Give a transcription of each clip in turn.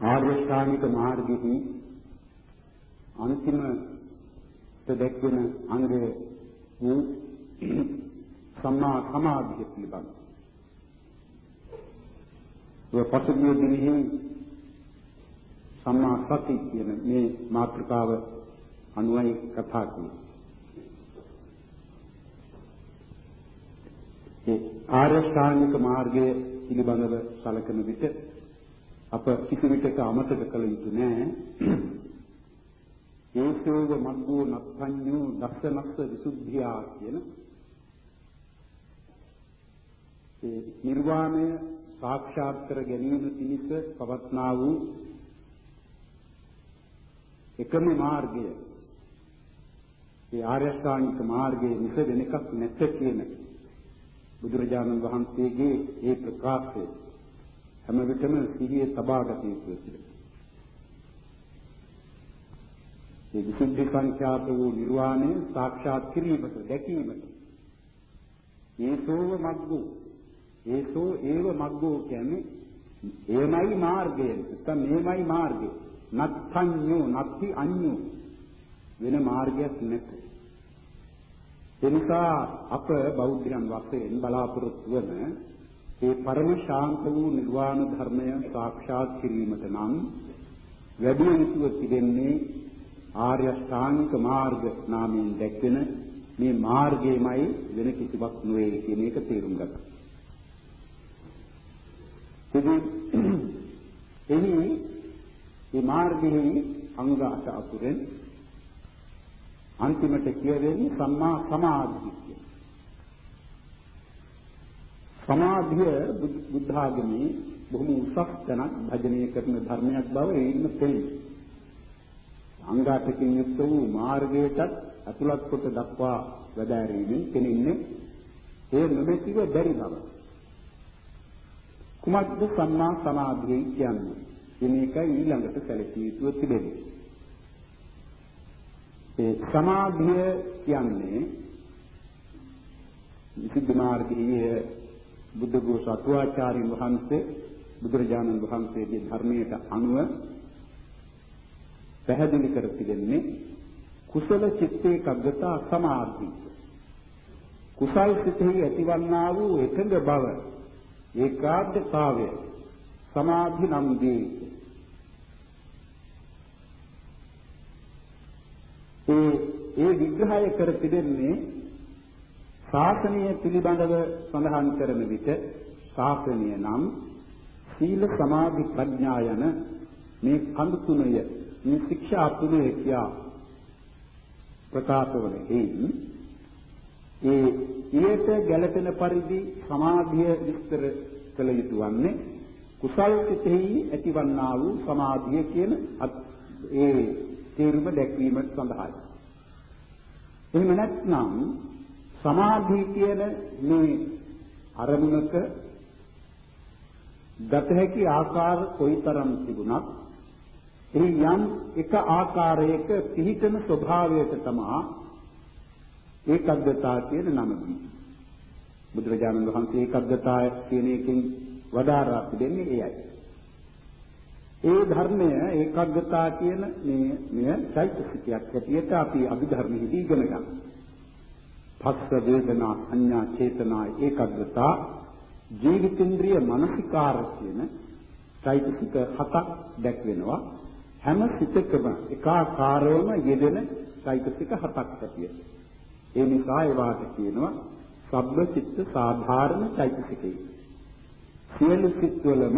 ආර්ය ශ්‍රාණික මාර්ගෙහි අන්තිම දෙදෙක්වන අංගය වූ සම්මා සමාධිය පිළිබඳ. ඒ පසුගිය දිනෙහි සම්මා සති කියන මේ මාතෘකාව අනුවයි කතා කළේ. ඒ ආර්ය ශ්‍රාණික මාර්ගය පිළිබඳව සැලකෙන විට අප කිසි විටක අමතක කළ යුතු නෑ. ඒසෝව මග්ගෝ නප්පඤ්ඤෝ දස්සනස්ස විසුද්ධියා කියන ඒ නිර්වාණය සාක්ෂාත් කර ගැනීම පිණිස පවත්නා වූ එකම මාර්ගය ඒ ආර්ය ශ්‍රාණික මාර්ගයේ මිස වෙන එකක් නැත කියන බුදුරජාණන් වහන්සේගේ ඒ ප්‍රකාශය හැම විටම සිහියේ තබාගත යුතුය කියලා. ඒ විසුද්ධි සංඛ්‍යාත වූ නිර්වාණය සාක්ෂාත් කිරීමට දැකීමට. ඒසෝව මග්ගෝ. ඒසෝ ඒව මග්ගෝ කියන්නේ එයමයි මාර්ගය. නැත්නම් මේමයි මාර්ගය. නත්ථඤ්ඤෝ නත්ති අඤ්ඤෝ. වෙන මාර්ගයක් නැත. එනිසා අප බෞද්ධයන් වශයෙන් බලාපොරොත්තු වන ඒ පරම ශාන්ත වූ නිර්වාණ ධර්මය සාක්ෂාත් කිරීමට නම් වැඩි යුතුව තිබෙන්නේ ආර්ය ශ්‍රාණික මාර්ග නාමයෙන් දැක්වෙන මේ මාර්ගයමයි වෙන කිසිවක් නොවේ කියන එක තේරුම් ගන්න. ඉතින් එහි මේ මාර්ගයේ අංග අට අතුරෙන් අන්තිමට කියවෙන්නේ සම්මා සමාධිය කියන. සමාධිය බුද්ධ ආගමේ බොහොම උසස් තැනක් භජනය කරන ධර්මයක් බව එයින් පෙනේ. අංගාටකින් යුක්ත වූ මාර්ගයට අතුලත් කොට දක්වා වැඩෑරීමෙන් පෙනෙන්නේ ඒ නොමැතිව බැරි බව. කුමක්ද සම්මා සමාධිය කියන්නේ? මේකයි ඊළඟට සැලකිය යුතු තිබෙන්නේ. ඒ සමාධිය කියන්නේ විසුද්ධි මාර්ගයේ බුද්ධ ගෝස අතුආචාර්යන් වහන්සේ බුදුරජාණන් වහන්සේගේ ධර්මයට අනුව පැහැදිලි කර තිබෙන්නේ කුසල චිත්තේ කග්ගතා සමාධි. කුසල් සිතෙහි ඇතිවන්නා වූ එකඟ බව ඒකාග්‍රතාවය සමාධි නම් දී. ඒ ඒ විග්‍රහය කර තිබෙන්නේ ශාසනය පිළිබඳව සඳහන් කරන විට ශාසනය නම් සීල සමාධි ප්‍රඥා යන මේ කඳු තුනය මේ ශික්ෂා තුනේ කියා ප්‍රකාශ වන හේයින් ඒ ඊට ගැළපෙන පරිදි සමාධිය විස්තර කළ යුතු වන්නේ කුසල් සිතෙහි ඇතිවන්නා වූ සමාධිය කියන ඒ තේරුම දැක්වීමට සඳහායි. එහෙම නැත්නම් සමාධිය කියන මේ අරමුණක ගත හැකි ආකාර කොයිතරම් තිබුණත් එහි යම් එක ආකාරයක පිහිටන ස්වභාවයට තමා ඒකග්ගතා කියන නම දී. බුදුරජාණන් වහන්සේ ඒකග්ගතාය කියන එකෙන් වදාරා දෙන්නේ එයයි. ඒ ධර්මය ඒකග්ගතා කියන මේ මෙය චෛතසිකයක් ඇටියට අපි අභිධර්මයේදී ඉගෙන ගන්නවා. පස්ස වේදනා අඤ්ඤා චේතනා ඒකග්ගතා ජීවිතේන්ද්‍රිය මනසිකාර කියන চৈতසික හතක් දැක්වෙනවා හැම සිතකම එකාකාරවම යෙදෙන চৈতසික හතක් ඇතිය. ඒ නිසා ඒවාට කියනවා සබ්බ චිත්ත සාධාරණ চৈতසිකයි. සියලු සිත්වලම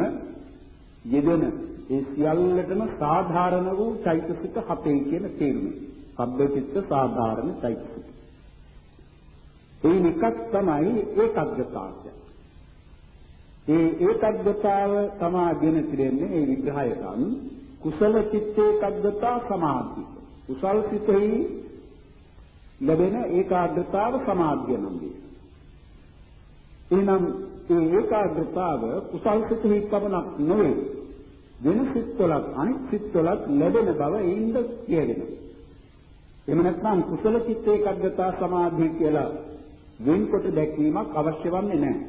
යෙදෙන ඒ සියල්ලටම සාධාරණ වූ চৈতසික හතේ කියන තේරුම. සබ්බ චිත්ත සාධාරණ চৈতසික ඒ එකක් තමයි ඒකග්ගතාවය. ඒ ඒකග්ගතාව තමාගෙන පිළිෙන්නේ ඒ විග්‍රහයන් කුසල චිත්තේ කග්ගතා සමාධි. කුසල් සිතෙහි ලැබෙන ඒකාග්‍රතාව සමාධිය නම් වේ. එහෙනම් ඒ ඒකාග්‍රතාව කුසල් සිතෙහි පමණක් නොවේ. වෙන සිත්වලත් අනිත් සිත්වලත් ලැබෙන බව ඒින්ද කියවෙනවා. එහෙම නැත්නම් කුසල චිත්තේ කග්ගතා සමාධිය කියලා වෙන්කොට දැක්වීමක් අවශ්‍ය වන්නේ නැහැ.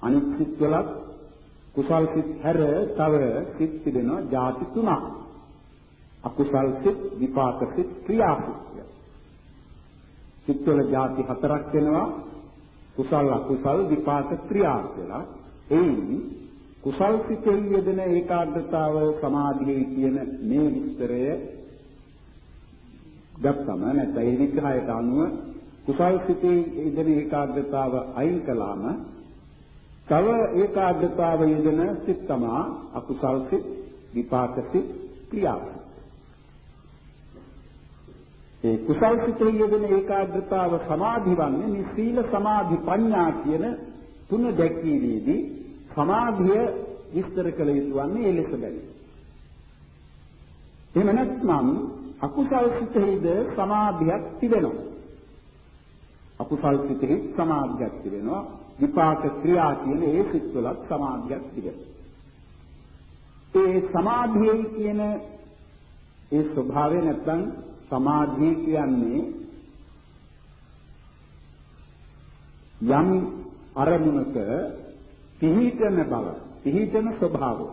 අනිත් සිත්වලත් කුසල් සිත් හැර තව සිත් තිබෙනවා ಜಾති තුනක්. අකුසල් සිත්, විපාක සිත්, ක්‍රියා සිත්. සිත්වල ಜಾති හතරක් වෙනවා. කුසල් අකුසල් විපාක ක්‍රියා කියලා. එයින් කුසල් සිතෙහි යෙදෙන ඒකාග්‍රතාව සමාධියේ කියන මේ විස්තරය ගත්තම නැත්නම් ඒ විග්‍රහයට අනුව කුසල් සිතේ යෙදෙන ඒකාග්‍රතාව අයින් කළාම තව ඒකාග්‍රතාව යෙදෙන සිත් තමා අකුසල් සිත් විපාක සිත් ක්‍රියා සිත් ඒ කුසල් සිතේ යෙදෙන ඒකාග්‍රතාව සමාධි වන්නේ මේ සීල සමාධි ප්‍රඥා කියන තුන දැක්වීමේදී සමාධිය විස්තර කළ යුතු වන්නේ ඒ ලෙස බැරි. එහෙම නැත්නම් අකුසල් සිතෙහිද සමාධියක් තිබෙනවා. අකුසල් සිතෙහි සමාධියක් තිබෙනවා. විපාක ක්‍රියා කියන ඒ සිත්වලත් සමාධියක් තිබෙනවා. ඒ සමාධියයි කියන ඒ ස්වභාවය නැත්නම් සමාධිය කියන්නේ යම් අරමුණක පිහිටන බව පිහිටන ස්වභාවය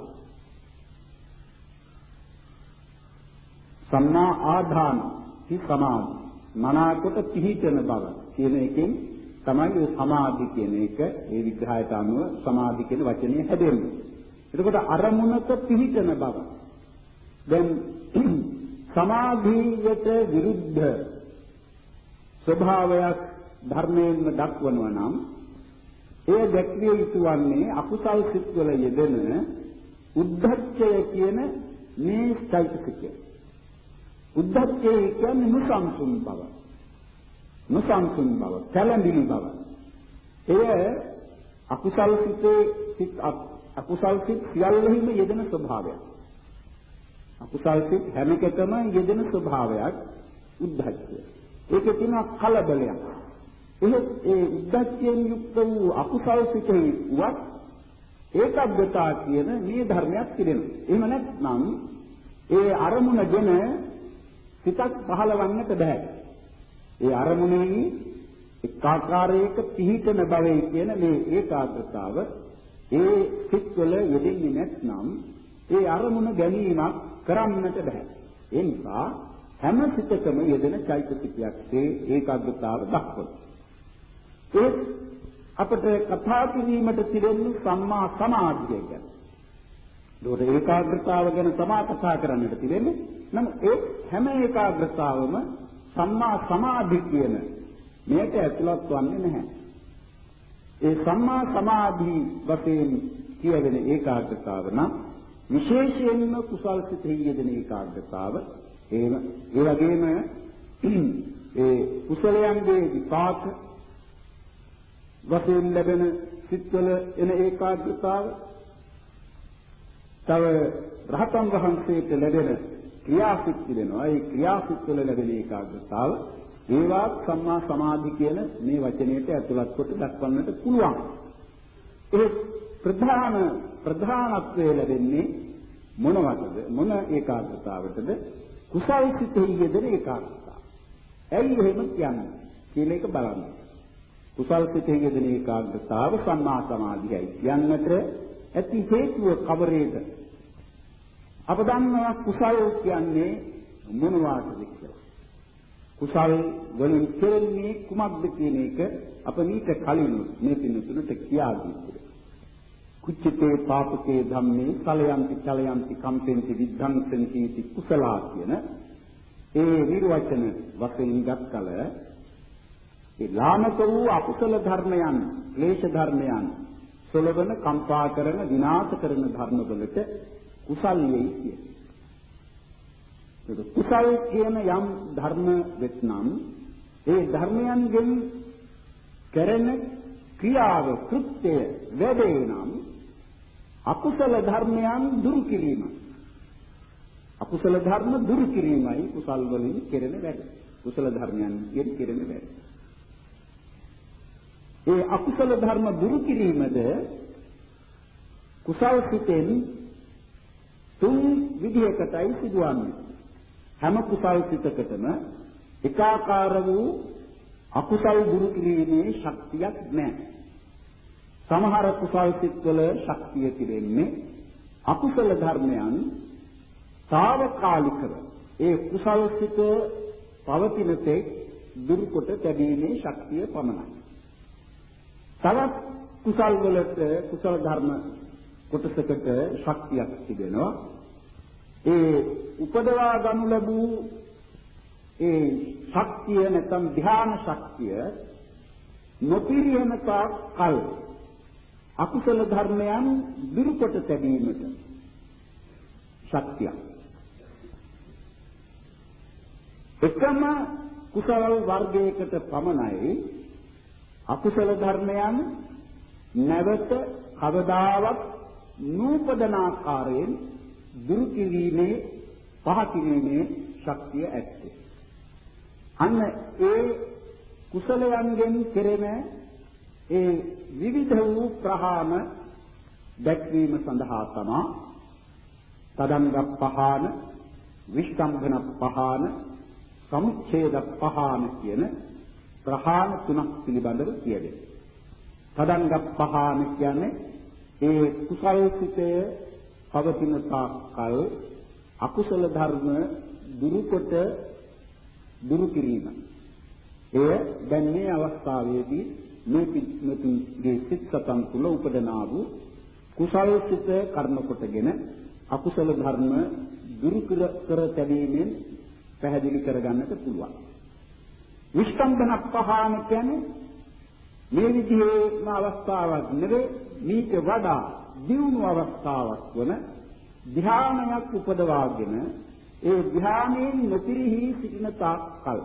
සම්මා ආධාන හි සමාධි මනාකොට පිහිටන බව කියන එකෙන් තමයි මේ සමාධි කියන එක ඒ විග්‍රහයට අනුව සමාධි කියන වචනේ හැදෙන්නේ. එතකොට අරමුණක පිහිටන බව. දැන් සමාධියට විරුද්ධ ස්වභාවයක් ධර්මයෙන්ම දක්වනවා නම් එය දැක්විය යුතු වන්නේ අකුසල් සිත්වල යෙදෙන උද්ධච්චය කියන මේ චෛතසිකය. උද්ධච්චය කියන්නේ මුසංසුන් බව. මුසංසුන් බව, කැළඹිලි බව. එය අකුසල් සිතේ සිත් අකුසල් සිත් සියල්ලෙහිම යෙදෙන ස්වභාවයක්. අකුසල් සිත් හැම එකටම යෙදෙන ස්වභාවයක් උද්ධච්චය. ඒකේ තියෙන කලබලයක්. එහෙත් ඒ උද්දච්චයෙන් යුක්ත වූ අකුසල් සිතෙහි වත් ඒකබ්බතා කියන මේ ධර්මයක් තිබෙනවා. එහෙම නැත්නම් ඒ අරමුණගෙන සිතක් පහළවන්නට බෑ. ඒ අරමුණේ එකාකාරයක පිහිටන බවේ කියන මේ ඒකාග්‍රතාව ඒ සිත්වල යෙදෙන්නේ නැත්නම් ඒ අරමුණ ගැනීමක් කරන්නට බෑ. ඒ නිසා හැම සිතකම යෙදෙන චෛතසිකයක් ඒ ඒකාග්‍රතාව දක්වනවා. ඒත් අපිට කතා කිරීමට තිබෙන්නේ සම්මා සමාධිය ගැන. ඒකට ඒකාග්‍රතාව ගැන තමා කතා කරන්නට තිබෙන්නේ. නම් ඒ හැම ඒකාග්‍රතාවම සම්මා සමාධි කියන මේකට ඇතුළත් වන්නේ නැහැ. ඒ සම්මා සමාධි වශයෙන් කියවෙන ඒකාග්‍රතාව නම් විශේෂයෙන්ම කුසල් සිතෙහි යෙදෙන ඒකාග්‍රතාව එහෙම ඒ වගේම ඒ කුසලයන්ගේ විපාක වශයෙන් ලැබෙන සිත්වල එන ඒකාග්‍රතාව තව රහතන් වහන්සේට ලැබෙන ක්‍රියාසිත තිබෙනවා. ඒ ක්‍රියාසිත වල ලැබෙන ඒකාග්‍රතාව ඒවා සම්මා සමාධි කියන මේ වචනයට ඇතුළත් කොට දක්වන්නට පුළුවන්. ඒ ප්‍රධාන ප්‍රධානත්වය ලැබෙන්නේ මොනවටද? මොන ඒකාග්‍රතාවටද? කුසල් සිතෙහි යෙදෙන ඒකාග්‍රතාව. ඇයි එහෙම කියන්නේ? කියන එක බලන්න. කුසල් සිතෙහි යෙදෙන ඒකාග්‍රතාව සම්මා සමාධියයි කියන්නට ඇති හේතුව කවරේද? අප දන්නවා කුසල් කියන්නේ මොනවාටද කියලා. කුසල් වලින් කෙරෙන්නේ කුමක්ද කියන එක අප මීට කලින් මේ පින්තුනට කියා දීලා. කුච්චිතේ පාපකේ ධම්මේ සලයන්ති චලයන්ති කම්පෙන්ති විද්ධංසන්ති इति කුසලා කියන ඒ නිර්වචන වශයෙන් ගත්කල ඒ ලාමක වූ අකුසල ධර්මයන්, ක්ලේශ ධර්මයන්, සොලවන, කම්පා කරන, විනාශ කරන ධර්මවලට කුසල්යයි කිය. ඒක කුසල් කියන යම් ධර්ම වෙත්නම් ඒ ධර්මයන්ගෙන් කරන ක්‍රියාව, කෘත්‍යය, වැඩේ නම් අකුසල ධර්මයන් දුරු කිරීම. අකුසල ධර්ම දුරු කිරීමයි කුසල් වලින් කෙරෙන වැඩ. කුසල ධර්මයන් කියන කෙරෙන වැඩ. ඒ අකුසල ධර්ම දුරු කිරීමද කුසල් සිතෙන් තුන් විදිහකටයි සිදුවන්නේ. හැම කුසල් සිතකටම එකාකාර වූ අකුසල් දුරු කිරීමේ ශක්තියක් නැහැ. සමහර කුසල් සිත්වල ශක්තිය තිබෙන්නේ අකුසල ධර්මයන් తాවකාලිකව ඒ කුසල් සිත පවතින තෙක් දුරුකොට තැබීමේ ශක්තිය පමණයි. තවත් කුසල් වලට කුසල ධර්ම කොටසකට ශක්තියක් තිබෙනවා. ඒ උපදවා ගනු ලැබූ ඒ ශක්තිය නැත්නම් ධ්‍යාන ශක්තිය නොපිරියන තාක් කල් අකුසල ධර්මයන් දුරුකොට තැබීමට ශක්තිය. එකම කුසල වර්ගයකට පමණයි අකුසල ධර්මයන් නැවත කවදාවත් නූපදන ආකාරයෙන් දුරු කිරීමේ පහ කිරීමේ ශක්තිය ඇත්තේ. අන්න ඒ කුසලයන්ගෙන් කෙරෙන ඒ විවිධ වූ ප්‍රහාම දැක්වීම සඳහා තමා තදංග පහාන විස්තම්භන පහාන සමුච්ඡේද පහාන කියන ප්‍රහාන තුනක් පිළිබඳව කියවේ. තදංග පහාන කියන්නේ ඒ කුසල් සිතේ පවතින තාක්කල් අකුසල ධර්ම දුරුකොට දුරු කිරීම. එය දැන් මේ අවස්ථාවේදී මේ පිටුගේ සිත් සතන් තුල උපදනා වූ කුසල් සිත කර්ම කොටගෙන අකුසල ධර්ම දුරු කර තැබීමෙන් පැහැදිලි කරගන්නට පුළුවන්. විස්තම්භන පහාන කියන්නේ මේ විදිහේම අවස්ථාවක් නෙවෙයි මේක වඩා දියුණු අවස්ථාවක් වන ධ්‍යානයක් උපදවාගෙන ඒ ධ්‍යානයෙන් නොපිරිහි සිටින තාක් කල්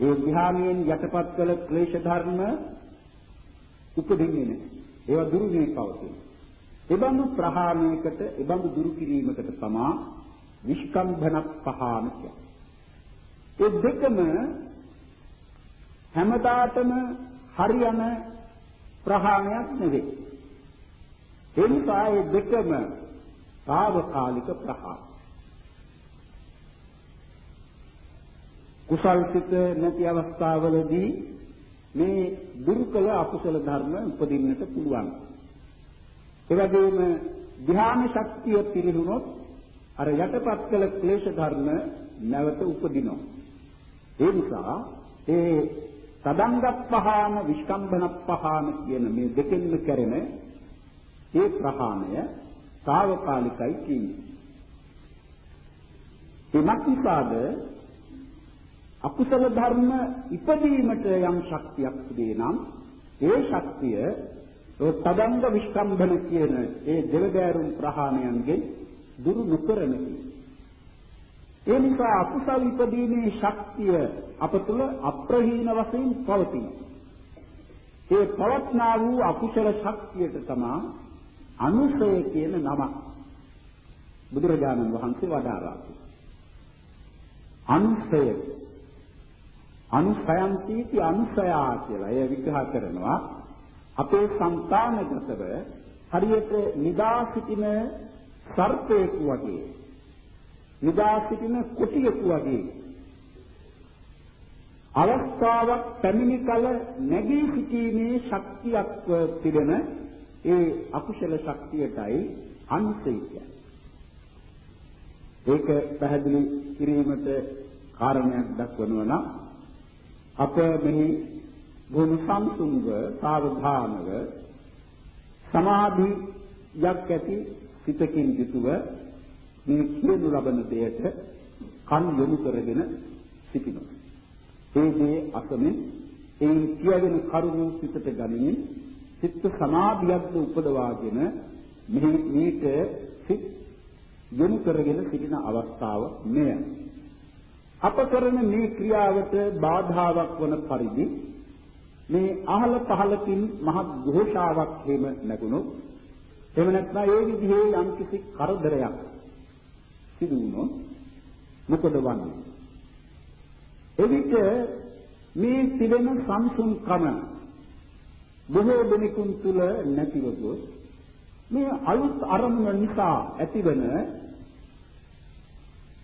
ඒ ධ්‍යානයෙන් යටපත් කළ ක්ලේශ ධර්ම උපදින්නේ නැහැ. ඒවා දුරු වී පවතින. එබඳු ප්‍රහාණයකට, එබඳු දුරු කිරීමකට තමා විස්කම්භන පහාන කියන්නේ. ඒ දෙකම හැමදාටම හරියන ප්‍රහාණයක් නෙවෙයි. ඒ නිසා මේ දෙකම తాවකාලික ප්‍රහාණ. කුසල් සිත නැති අවස්ථාවලදී මේ දුර්කල අකුසල ධර්ම උපදින්නට පුළුවන්. ඒ වගේම ධ්‍යාන ශක්තිය පිරිහුනොත් අර යටපත් කළ ක්ලේශ ධර්ම නැවත උපදිනවා. ඒ නිසා ඒ තදංගප්පහාන විස්කම්බනප්පහාන කියන මේ දෙකෙන්ම කරන ඒ ප්‍රහාණය తాවකාලිකයි කියන්නේ. ඒ මක්නිසාද අකුසල ධර්ම ඉපදීමට යම් ශක්තියක් තිබේ නම් ඒ ශක්තිය ඒ තදංග විස්කම්බන කියන ඒ දෙවදෑරුම් ප්‍රහාණයන්ගෙන් දුරු නොකරන ඒ නිසා අකුසල් ඉදීමේ ශක්තිය අප තුළ අප්‍රහීන වශයෙන් පවතී. ඒ පවත්නා වූ අකුසල ශක්තියට තමයි අනුසය කියන නම. බුදුරජාණන් වහන්සේ වදාළා. අනුසය අනුසයන්ති අනුසයා කියලා එය විග්‍රහ කරනවා අපේ సంతానගතව හරියට නිදා සිටින සර්පයෙකු වගේ නිදා සිටින කුටියෙකු වගේ. අවස්ථාවක් පැමිණි කල නැගී සිටීමේ ශක්තියක් තිබෙන ඒ අකුශල ශක්තියටයි අන්සය ඒක පැහැදිලි කිරීමට කාරණයක් දක්වනවා නම් අප මෙහි බොහොම සංසුන්ව සාවධානව සමාධියක් ඇති සිතකින් යුතුව මේ කියනු ලබන දෙයට කන් යොමු කරගෙන සිටිනවා. ඒ දේ අසමින් ඒ කියවෙන කරුණු සිතට ගනිමින් චිත්ත සමාධියක්ද උපදවාගෙන මෙහි මේක සිත් යොමු කරගෙන සිටින අවස්ථාව මෙයයි. අප කරන මේ ක්‍රියාවට බාධාවක් වන පරිදි මේ අහල පහලකින් මහත් ഘോഷාවක් හේම නැගුණොත් එහෙම නැත්නම් ඒ විදිහේ යම්කිසි කරදරයක් සිදු වුණොත් මොකද වන්නේ එවිට මේ තිබෙන සංසුන්කම බොහෝ දෙනෙකුන් තුල නැතිව ගොස් මේ අලුත් අරමුණ නිසා ඇතිවන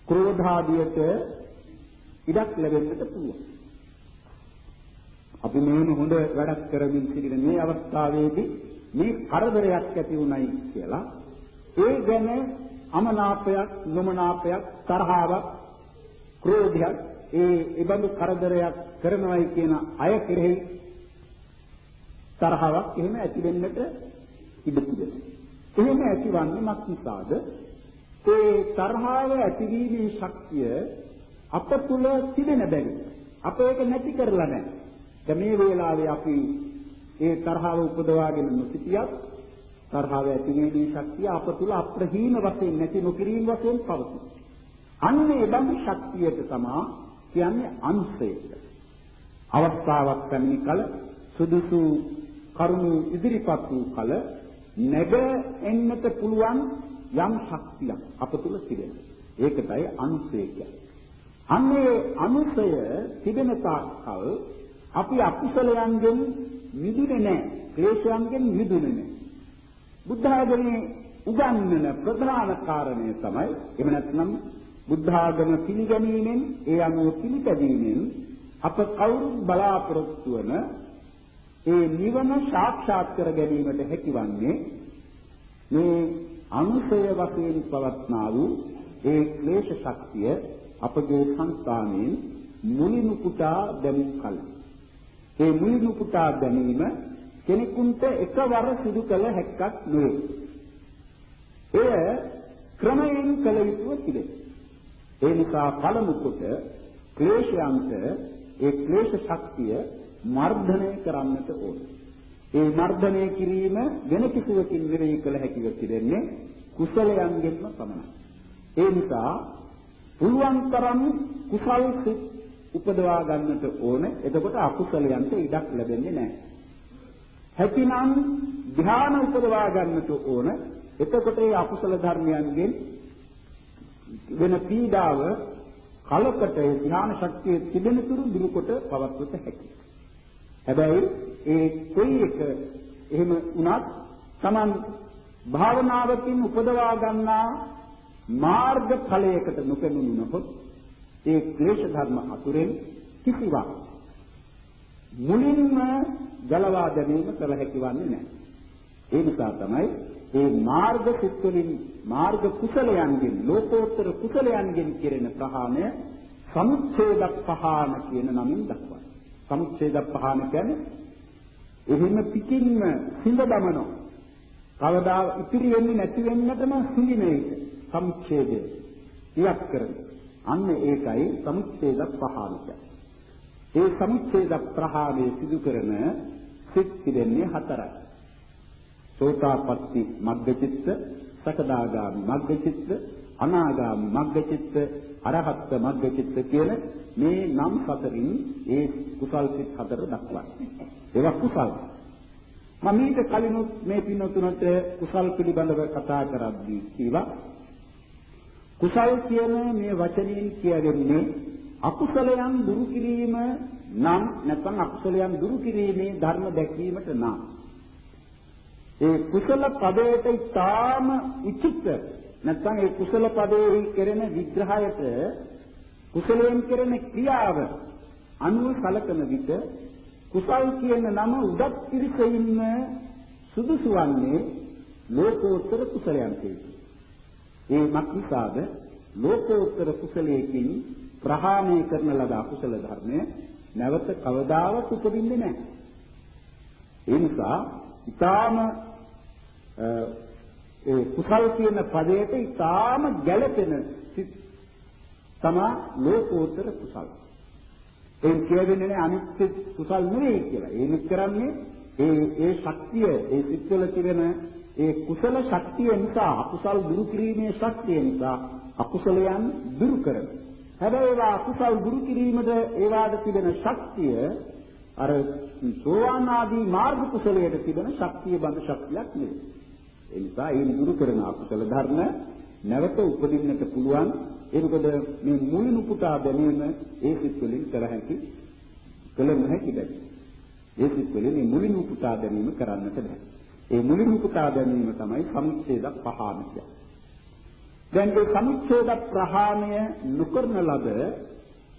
ක්‍රෝධාදියට ඉඩක් ලැබෙන්නට පුළුවන්. අපි මෙහෙම හොඳ වැඩක් කරමින් සිටින මේ අවස්ථාවේදී මේ කරදරයක් ඇති වුණයි කියලා ඒ ගැන අමනාපයක් නොමනාපයක් තරහාවක් ක්‍රෝධයක් ඒ ඉබඳු කරදරයක් කරනවායි කියන අය කෙරෙහි තරහාවක් එහෙම ඇති වෙන්නට ඉඩ තිබෙනවා. එහෙම ඇතිවන්නේ මක් නිසාද? ඒ තරහාව ඇතිවීමේ ශක්තිය අප තුල තිබෙන බැරි. අප ඒක නැති කරලා නැහැ. දැන් මේ වෙලාවේ අපි ඒ තරහව උපදවාගෙන නොසිටියත් තරහව ඇතිවීමේ ශක්තිය අප තුල අප්‍රහීන වශයෙන් නැති නොකිරීම වශයෙන් පවතී. අන්නේ බඳු ශක්තියට තමයි කියන්නේ අංශය. අවස්ථාවක් පැමිණි කල සුදුසු කරුණු ඉදිරිපත් වූ කල නැග එන්නට පුළුවන් යම් ශක්තියක් අප තුල තිබෙනවා. ඒකටයි අනුසය කියන්නේ. අන්නේ අනුසය තිබෙන තාක්කල් අපි අකුසලයන්ගෙන් මිදුනේ නැහැ. ක්ලේශයන්ගෙන් මිදුනේ නැහැ. බුද්ධ ආගමේ උගන්වන ප්‍රධාන කාරණය තමයි එහෙම නැත්නම් බුද්ධ ආගම පිළිගැනීමෙන් ඒ අනුව පිළිපැදීමෙන් අප කවුරුත් බලාපොරොත්තු වන ඒ නිවන සාක්ෂාත් කර ගැනීමට හැකිවන්නේ මේ අනුසය වශයෙන් පවත්නා වූ ඒ ක්ලේශ ශක්තිය අපගේ සංස්කාරයෙන් මුලිනු කුටා දැමු කල. ඒ මුලිනු කුටා දැමීම කෙනෙකුට එකවර සිදු කළ හැක්කක් නෙවෙයි. එය ක්‍රමයෙන් කළ යුතුව තිබේ. ඒ නිසා පළමු කොට ක්ලේශයන්ට ඒ ක්ලේශ ශක්තිය මර්ධනය කරන්නට ඕනේ. ඒ මර්ධනය කිරීම වෙන කිසිවකින් නෙවෙයි කළ හැකිව තිබෙන්නේ කුසලයන්ගෙන්ම පමණයි. ඒ නිසා පුළුවන් තරම් කුසල් සිත් උපදවා ගන්නට ඕනේ. එතකොට අකුසලයන්ට ඉඩක් ලැබෙන්නේ නැහැ. හැකිනම් ධ්‍යාන උපදවා ගන්නට ඕන. එතකොට ඒ අකුසල ධර්මයන්ගෙන් වෙන පීඩාව කලකට ඒ ධ්‍යාන ශක්තිය තිබෙන තුරු දුරුකොට පවත්වත හැකියි. හැබැයි ඒ කොයි එක එහෙම වුණත් Taman භාවනාවකින් උපදවා ගන්නා මාර්ග ඵලයකට නොපෙනුනොත් ඒ ක්ලේශ ධර්ම අතුරෙන් කිසිවක් මුලින්ම ගලවා දැමීම කළ හැකි වන්නේ නැහැ. ඒ නිසා තමයි ඒ මාර්ග සිත්වලින් මාර්ග කුසලයන්ගෙන් ලෝකෝත්තර කුසලයන්ගෙන් කෙරෙන ප්‍රහාණය සමුච්ඡේද පහාන කියන නමින් දක්වනවා. සමුච්ඡේද පහාන කියන්නේ එහෙම පිටින්ම සිඳ දමනවා. කවදා ඉතිරි වෙන්නේ නැති වෙන්නටම සිඳින එක. සමුච්ඡේදය. ඉවත් කරන. අන්න ඒකයි සමුච්ඡේද පහාන ඒ සමුච්ඡේද ප්‍රහාණය සිදු කරන සිත් පිළින්නේ හතරයි. සෝතාපට්ටි මග්ගචිත්ත, සකදාගාමි මග්ගචිත්ත, අනාගාමි මග්ගචිත්ත, අරහත් මග්ගචිත්ත කියන මේ නම් හතරින් ඒ කුසල් සිත් හතර දක්වන්නේ. ඒවා කුසල්. මම මේක කලිනුත් මේ පින්නතුනට කුසල් පිළිබඳව කතා කරද්දී කීවා කුසල් කියන මේ වචනයෙන් කියවෙන්නේ අකුසලයන් දුරු කිරීම නම් නැත්නම් අකුසලයන් දුරු කිරීමේ ධර්ම දැක්වීමට නම්. ඒ කුසල පදයට ඊටාම උචිත නැත්නම් ඒ කුසල පදයේ කෙරෙන විග්‍රහයට කුසලයෙන් කෙරෙන ක්‍රියාව අනුව සලකන විට කුසල් කියන නම උදත් පිරිසෙින්ම සුදුසු වන්නේ ලෝකෝත්තර කුසලයන් ඒ මක්නිසාද ලෝකෝත්තර කුසලයකින් ප්‍රහාණය කරන ලද අකුසල ධර්මය නැවත කවදාවත් උපදින්නේ නැහැ. ඒ නිසා ඊටාම ඒ කුසල් කියන පදයට ඊටාම ගැළපෙන සිත් තමා ලෝකෝත්තර කුසල්. ඒ කියවෙන්නේ නේ අනිත් කුසල් නෙවෙයි කියලා. ඒනිත් කරන්නේ ඒ ඒ ශක්තිය ඒ සිත්වල තිබෙන ඒ කුසල ශක්තිය නිසා අකුසල් දුරු කිරීමේ ශක්තිය නිසා අකුසලයන් දුරු කරනවා. හැබැයි ඒවා අකුසල් දුරු කිරීමද ඒවාට තිබෙන ශක්තිය අර සෝවාන් ආදී මාර්ග කුසලයට තිබෙන ශක්තිය බඳ ශක්තියක් නෙවෙයි. ඒ නිසා ඒ දුරු කරන අකුසල ධර්ම නැවත උපදින්නට පුළුවන්. ඒ මොකද මේ මුලින් උපුටා ගැනීම ඒ සිත් වලින් කර හැකි කළ නොහැකි දෙයක්. ඒ සිත් වලින් මේ මුලින් උපුටා ගැනීම කරන්නට බෑ. ඒ මුලින් උපුටා ගැනීම තමයි සමුච්ඡේද පහාන කියන්නේ. දැන් ඒ සමුච්ඡේද ප්‍රහාණය නොකරන ලද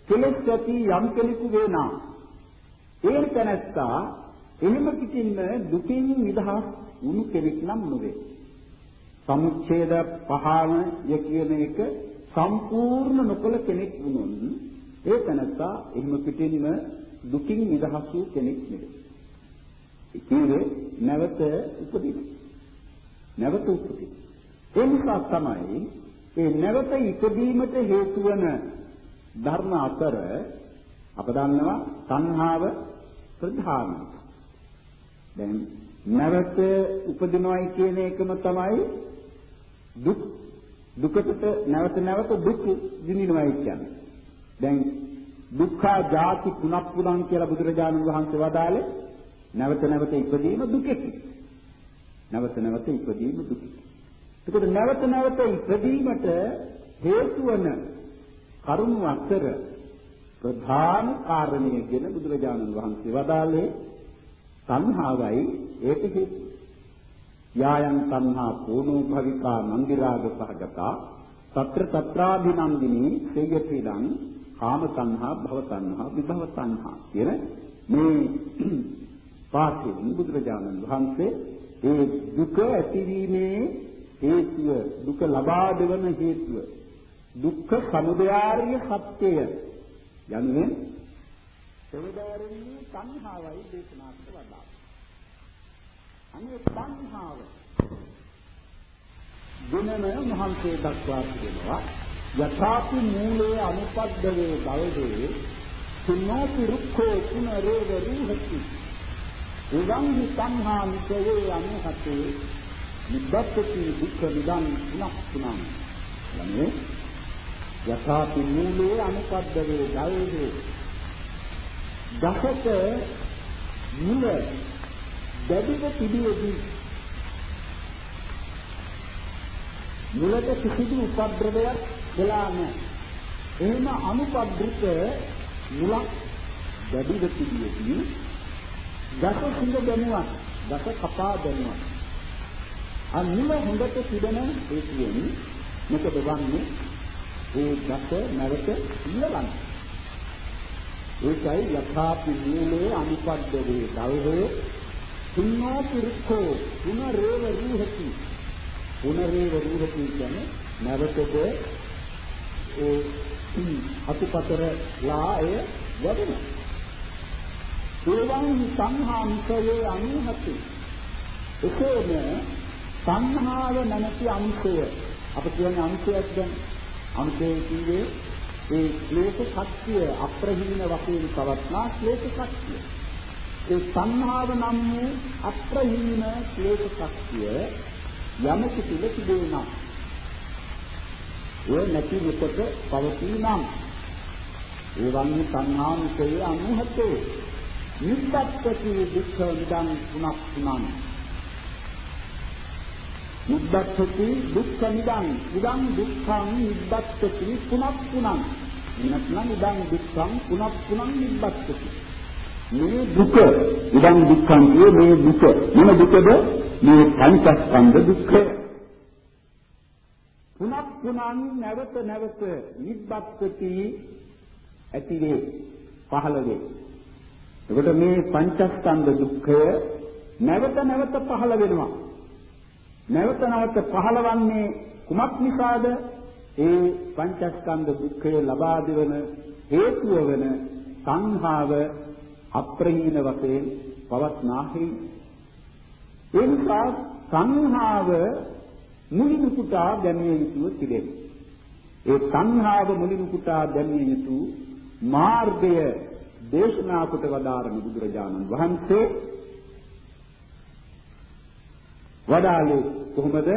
කෙලෙස් ඇති යම් කෙනෙකු වේනා ඒ තැනැත්තා එහෙම පිටින්ම දුකින් නිදහස් වුණු කෙනෙක් නම් නොවේ. සමුච්ඡේද පහවය කියන එක සම්පූර්ණ නොකළ කෙනෙක් වුණොත් ඒ තැනත්තා එහෙම පිටින්ම දුකින් නිදහස් වූ කෙනෙක් නෙවෙයි. ඒකේ නැවත උපදින. නැවත උපදින. ඒ නිසා තමයි ඒ නැවත ඉපදීමට හේතු වන ධර්ම අතර අප දන්නවා සංහාව ප්‍රධානයි. දැන් නැවත උපදිනවයි කියන එකම තමයි දුක් දුකට නැවත නැවත දුක් විඳිනවයි කියන්නේ. දැන් දුක්ඛා ජාති පුනක් පුනං කියලා බුදුරජාණන් වහන්සේ වදාළේ නැවත නැවත ඉපදීම දුකකි. නැවත නැවත ඉපදීම දුකකි. එතකොට නැවත නැවත ඉපදීමට හේතු වන කරුණු අතර ප්‍රධාන කාරණය ගැන බුදුරජාණන් වහන්සේ වදාළේ සංහාවයි ඒක හේතු. යායන් සංහා පූර්ණෝ භවිකා නන්දිරාග සහගතා తත්‍ර తත්‍රාභිනන්දිනී සේයතිදං කාම සංහා භව සංහා විභව සංහා කියන මේ පාඨයෙන් බුදුරජාණන් වහන්සේ ඒ දුක ඇතිවීමේ හේතුව දුක ලබා දෙවන හේතුව. දුක්ඛ සමුදයාරිය සත්‍යය. යනුවෙන් සෙවදාරන්නේ සංහාවයි දේශනා කොට වදාළා. අනේ සංහාව ගුණම මහන්සේ දක්වා තිබෙනවා. යථාපි මූලයේ අනුපද්දවේ බවදේ සුන්නෝපි රුක්ඛෝ පුනරේව රුහති එවං සංහානිකේ අනුහතේ නිබ්බත්ති දුක්ඛ නිදං පුනක් පුනං යන්නේ යථාපි මූලයේ අනුපද්දවේ බවදේ දසක මුල දැඩිව තිබියදී මුලට කිසිදු උපද්‍රවයක් වෙලා නැහැ. එහෙම අනුපද්‍රිත මුලක් දැඩිව තිබියදී දස සිඟ දැනුවත් දස කපා දැනුවත් අනිම හොඳට තිබෙන හේතුවෙන් මොකද වන්නේ? ඒ දස නැවත ඉල්ලවන්නේ. ඒකයි යථාපි මූලේ අනුපද්දවේ දල්හේ පුන්නෝ පිරුක්ඛෝ පුනරේව රූහති. පුනරේව රූහති කියන්නේ නැවතද ඒ අතුපතර ලාය වැඩෙන ඒවන් සංහාංශයේ අනුහති. එසේම සංහාව නැමැති අංශය. අප කියන්නේ අංශයක් දැන්. අංශය කියන්නේ ඒ ක්ලේශ ශක්තිය අප්‍රහීන වශයෙන් පවත්නා ක්ලේශ ශක්තිය ඒ සංහාව නම් වූ අප්‍රහීන ක්ලේශ ශක්තිය යමක තුල තිබේ නම්. ඒ නැති මෙතක පවතී නම්. ඒ වන්නේ සංහාමිකයේ අනුහතේ. නිබ්බත්ති දුක්ඛ නිදං පුනක් පුනං නිබ්බත්ති දුක්ඛ නිදං ඉදං දුක්ඛං නිබ්බත්ති පුනක් පුනං නැත්නම් ඉදං දුක්ඛං පුනක් පුනං නිබ්බත්ති මේ දුක ඉදං දුක්ඛං කියේ මේ දුක. මොන දුකද? මේ පංචස්කන්ධ දුක්ඛය පුනක් පුනං නැවත නැවත නිබ්බත්ති ඇතිවේ පහළ වේ එතකොට මේ පංචස්කන්ධ දුක්ඛය නැවත නැවත පහළ වෙනවා. නැවත නැවත පහළවන්නේ කුමක් නිසාද ඒ පංචස්කන්ධ දුක්ඛය ලබා දෙවන හේතුව වෙන සංහාව අප්‍රහීන වශයෙන් පවත්නා හේතු ඒ නිසා සංහාව මුලින් කුටා දැමිය යුතුව තිබේ. ඒ සංහාව මුලින් කුටා දැමිය යුතු මාර්ගය දේශනා කොට වදාරන බුදුරජාණන් වහන්සේ වදාළේ කොහොමද?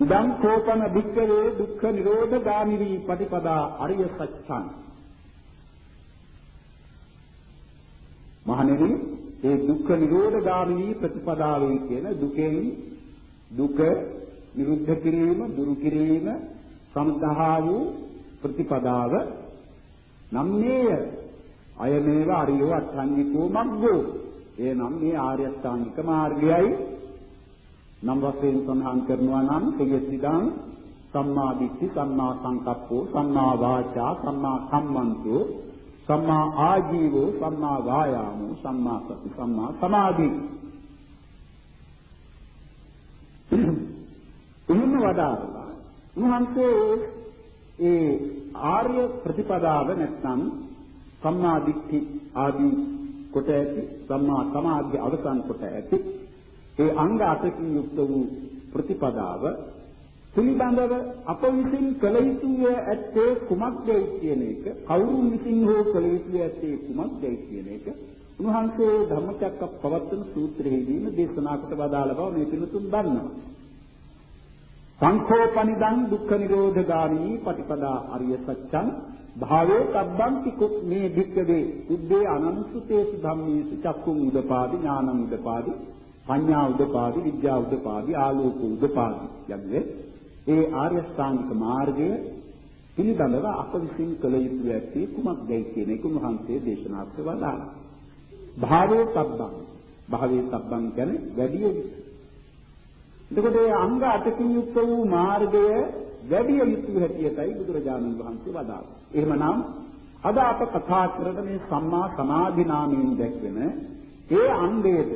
ඉදං කෝපන වික්කවේ දුක්ඛ නිරෝධ ගාමිනී පටිපදා අරිය සත්‍යං මහණෙනි ඒ දුක්ඛ නිරෝධ ගාමිනී ප්‍රතිපදාවේ කියන දුකෙන් දුක නිරුද්ධ කිරීම දුරු කිරීම සම්දහා වූ ප්‍රතිපදාව නම්නේය අයමේව අරියෝ අට්ඨංගිකෝ මග්ගෝ ඒ නම් මේ ආර්ය අෂ්ටාංගික මාර්ගයයි නම් වශයෙන් සඳහන් කරනවා නම් කෙයසිදාන් සම්මා දිට්ඨි, සම්මා සංකප්පෝ, සම්මා වාචා, සම්මා කම්මන්තෝ, සම්මා ආජීවෝ, සම්මා වායාමෝ, සම්මා සති, සම්මා සමාධි. එහෙම වදාරලා උන්වහන්සේ ඒ ආර්ය ප්‍රතිපදාව නැත්නම් සම්මා දිට්ඨි ආදී කොට ඇති සම්මා සමාධි අවසන් කොට ඇති ඒ අංග අටකින් යුක්ත වූ ප්‍රතිපදාව පිළිබඳව අප විසින් කළ යුතුය ඇත්තේ කුමක්දයි කියන එක කවුරුන් විසින් හෝ කළ යුතුය ඇත්තේ කුමක්දයි කියන එක උන්වහන්සේ ධම්මචක්ක පවත්තන සූත්‍රයේදීම දේශනා කොට වදාළ බව මේ පිළිතුන් දන්නවා. සංඛෝපනිදං දුක්ඛ නිරෝධ ගාමිනී පටිපදා අරිය සත්‍යං භාවෝ තබ්බන්ති කුත් මේ ධික්කවේ උද්දේ අනන්සුතේසු ධම්මේසු චක්කුම් උදපාදි ඥානං උදපාදි පඤ්ඤා උදපාදි විද්‍යා උදපාදි ආලෝක උදපාදි යන්නේ ඒ ආර්ය ශ්‍රාන්තික මාර්ගය පිළිබඳව අප විසින් කළ යුතු ඇති කුමක්දයි කියන එක උන්වහන්සේ දේශනා කළා. භාවෝ තබ්බං භාවයේ තබ්බං කියන්නේ වැඩි යුතු. එතකොට මේ අංග අටකින් යුක්ත වූ මාර්ගය වැඩි යුතු හැටියටයි බුදුරජාණන් වහන්සේ වදාළා. එහෙමනම් අද අප කතා කරන මේ සම්මා සමාධි නාමයෙන් දැක්වෙන ඒ අංගයේද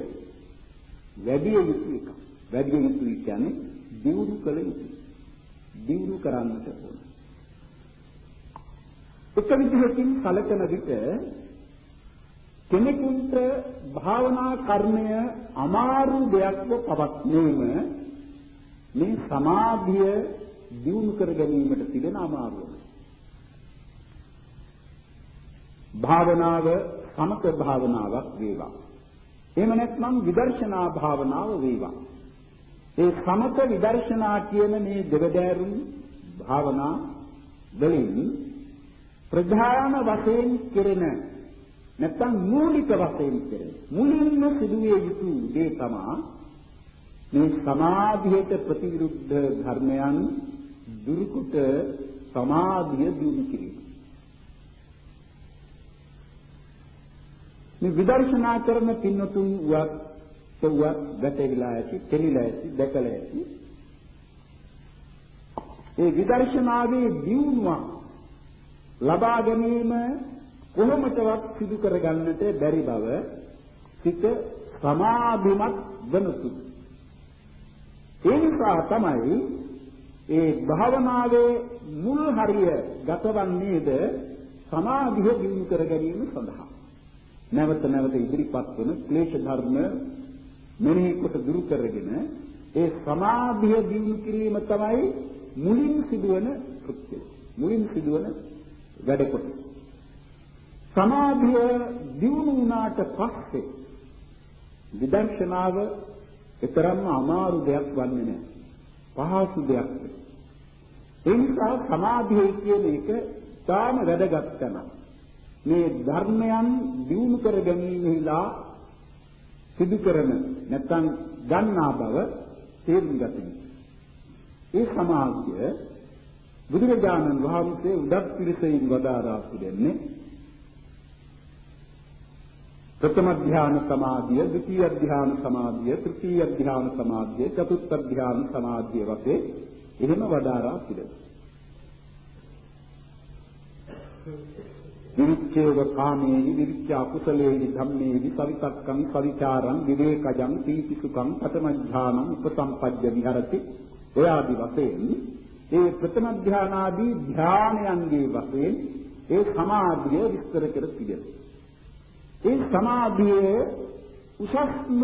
වැඩි යුතු එක. වැඩි යුතු කියන්නේ දියුණු කළ යුතුයි. දියුණු කරන්නට ඕන. එක විදිහකින් කලකන විට කෙනෙකුට භාවනා කර්මය අමාරු දෙයක්ව පවත්නේම මේ සමාධිය දියුණු කර ගැනීමට තිබෙන අමාරුව. භාවනාව සමත භාවනාවක් වේවා. එහෙම නැත්නම් විදර්ශනා භාවනාව වේවා. ඒ සමත විදර්ශනා කියන මේ දෙවදෑරුම් භාවනා වලින් ප්‍රධාන වශයෙන් කෙරෙන නැත්නම් මූලික වශයෙන් කෙරෙන මුලින්ම සිදුවිය යුතු දේ තමයි මේ සමාධියට ප්‍රතිවිරුද්ධ ධර්මයන් දුරුකොට සමාධිය දිනු කිරීම. මේ විදර්ශනා කරන පින්නතුන් වත් තවත් ගැටෙලා ඇති, තෙලිලා ඇති, දැකලා ඇති. ඒ විදර්ශනාවේ දියුණුව ලබා ගැනීම කොහොමදවත් සිදු කරගන්නට බැරි බව සිත සමාධිමත් වනසු. ඒ නිසා තමයි ඒ භාවනාවේ මුල් හරිය ගතවන්නේද සමාධිය දිනු කර ගැනීම සඳහා. නැවත නැවත ඉදිරිපත් වන ක්ලේශ ධර්ම මෙනෙහි කොට දුරු කරගෙන ඒ සමාධිය දිනු කිරීම තමයි මුලින් සිදුවන කෘත්‍යය. මුලින් සිදුවන වැඩ කොට. සමාධිය දිනු වුණාට පස්සේ විදර්ශනාව ඊතරම්ම අමාරු දෙයක් වන්නේ නැහැ. පහසු දෙයක්. ඒ නිසා සමාධිය කියන එක තාම වැදගත් කරනවා. මේ ධර්මයන් දියුණු කර ගැනීමෙහිලා සිදු කරන නැත්නම් ගන්නා බව තේරුම් ගත යුතුයි. ඒ සමාධිය බුදුරජාණන් වහන්සේ උදත් පිරිසෙන් වදාරා පිළිෙන්නේ ප්‍රථම ධ්‍යාන සමාධිය, ද්විතීය ධ්‍යාන සමාධිය, තෘතීය ධ්‍යාන සමාධිය, චතුර්ථ ධ්‍යාන සමාධිය වශයෙන් එහෙම වදාරා පිළිෙන්නේ. විරිච්ඡේව කාමේහි විරිච්ඡා කුසලේහි ධම්මේහි සවිතක්කං සවිචාරං විවේකජං පීතිසුඛං පතමඥානං උපසම්පජ්ජ විහරති ඔය ආදි වශයෙන් ඒ ප්‍රථම ධානාදී ධානයන්ගේ වශයෙන් ඒ සමාධිය විස්තර කර තිබෙනවා. ඒ සමාධියේ උසස්ම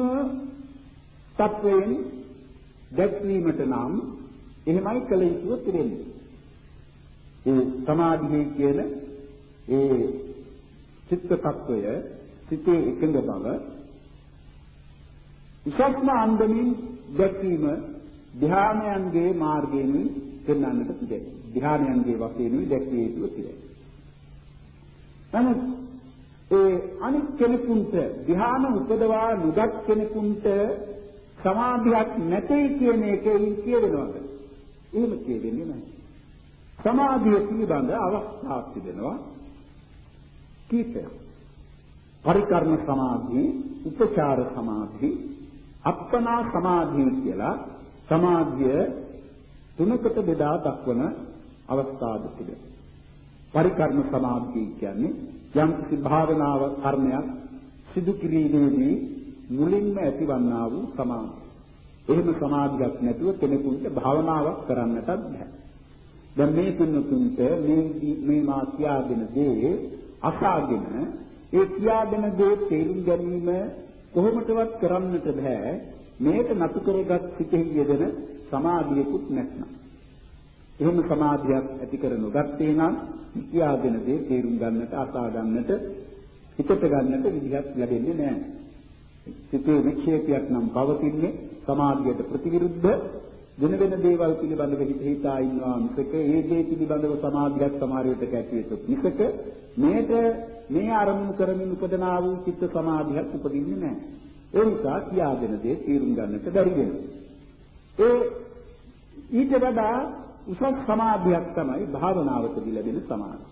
තත්වයෙන් දැක්වීමට නම් එහෙමයි කළ යුතු තිබෙන්නේ. ඒ සමාධිය කියන ඒ චිත්ත tattවය සිතේ එකඟ බව විශේෂම අන්දමින් දැක්වීම ධානයන්ගේ මාර්ගයෙන් පෙන්වන්නට තිබේ. ධානයන්ගේ වශයෙන් දැක්විය යුතු තිබේ. නමුත් ඒ අනිත් කෙනෙකුට ධ්‍යාන උපදවා නුගත් කෙනෙකුට සමාධියක් නැtei කියන එකෙන් කියවෙනවද? එහෙම කියවෙන්නේ නැහැ. සමාධිය පිළිබඳ අවස්ථාවක් තිබෙනවා. කීපයක්. පරිකර්ම සමාධි, උපචාර සමාධි, අප්පනා සමාධි කියලා සමාධිය තුනකට බෙදා දක්වන අවස්ථා දෙකද. පරිකර්ම සමාධිය කියන්නේ යම් කිසි භාවනාව කර්මයක් සිදු කිරීමේදී මුලින්ම ඇතිවන්නා වූ සමාධිය. එහෙම සමාධියක් නැතුව කෙනෙකුට භාවනාවක් කරන්නටත් බෑ. දැන් මේ තුන්තුන්ට මේ මේ මා කියා දෙන දේ අසාගෙන ඒ කියා දෙන දේ තේරුම් ගැනීම කොහොමදවත් කරන්නට බෑ. මේක නතු කරගත් සිතෙහි යෙදෙන සමාධියකුත් නැත්නම්. එහෙම සමාධියක් ඇති කර නොගත්තේ නම් කියා දෙන දේ තේරුම් ගන්නට අසා ගන්නට හිතට ගන්නට විදිහක් ලැබෙන්නේ නැහැ. සිතේ වික්ෂේපයක් නම් පවතින්නේ සමාධියට ප්‍රතිවිරුද්ධ වෙන වෙන දේවල් පිළිබඳව හිත හිතා ඉන්නවා මිසක ඒ දේ පිළිබඳව සමාධියක් සමහර විටක ඇති වෙතොත් මිසක මේට මේ අරමුණු කරමින් උපදනා වූ චිත්ත සමාධියක් උපදින්නේ නැහැ. ඒ නිසා කියා දෙන දේ තීරුම් ගන්නට බැරි වෙනවා. ඒ ඊට වඩා උසස් සමාධියක් තමයි භාවනාවකදී ලැබෙන සමාධිය.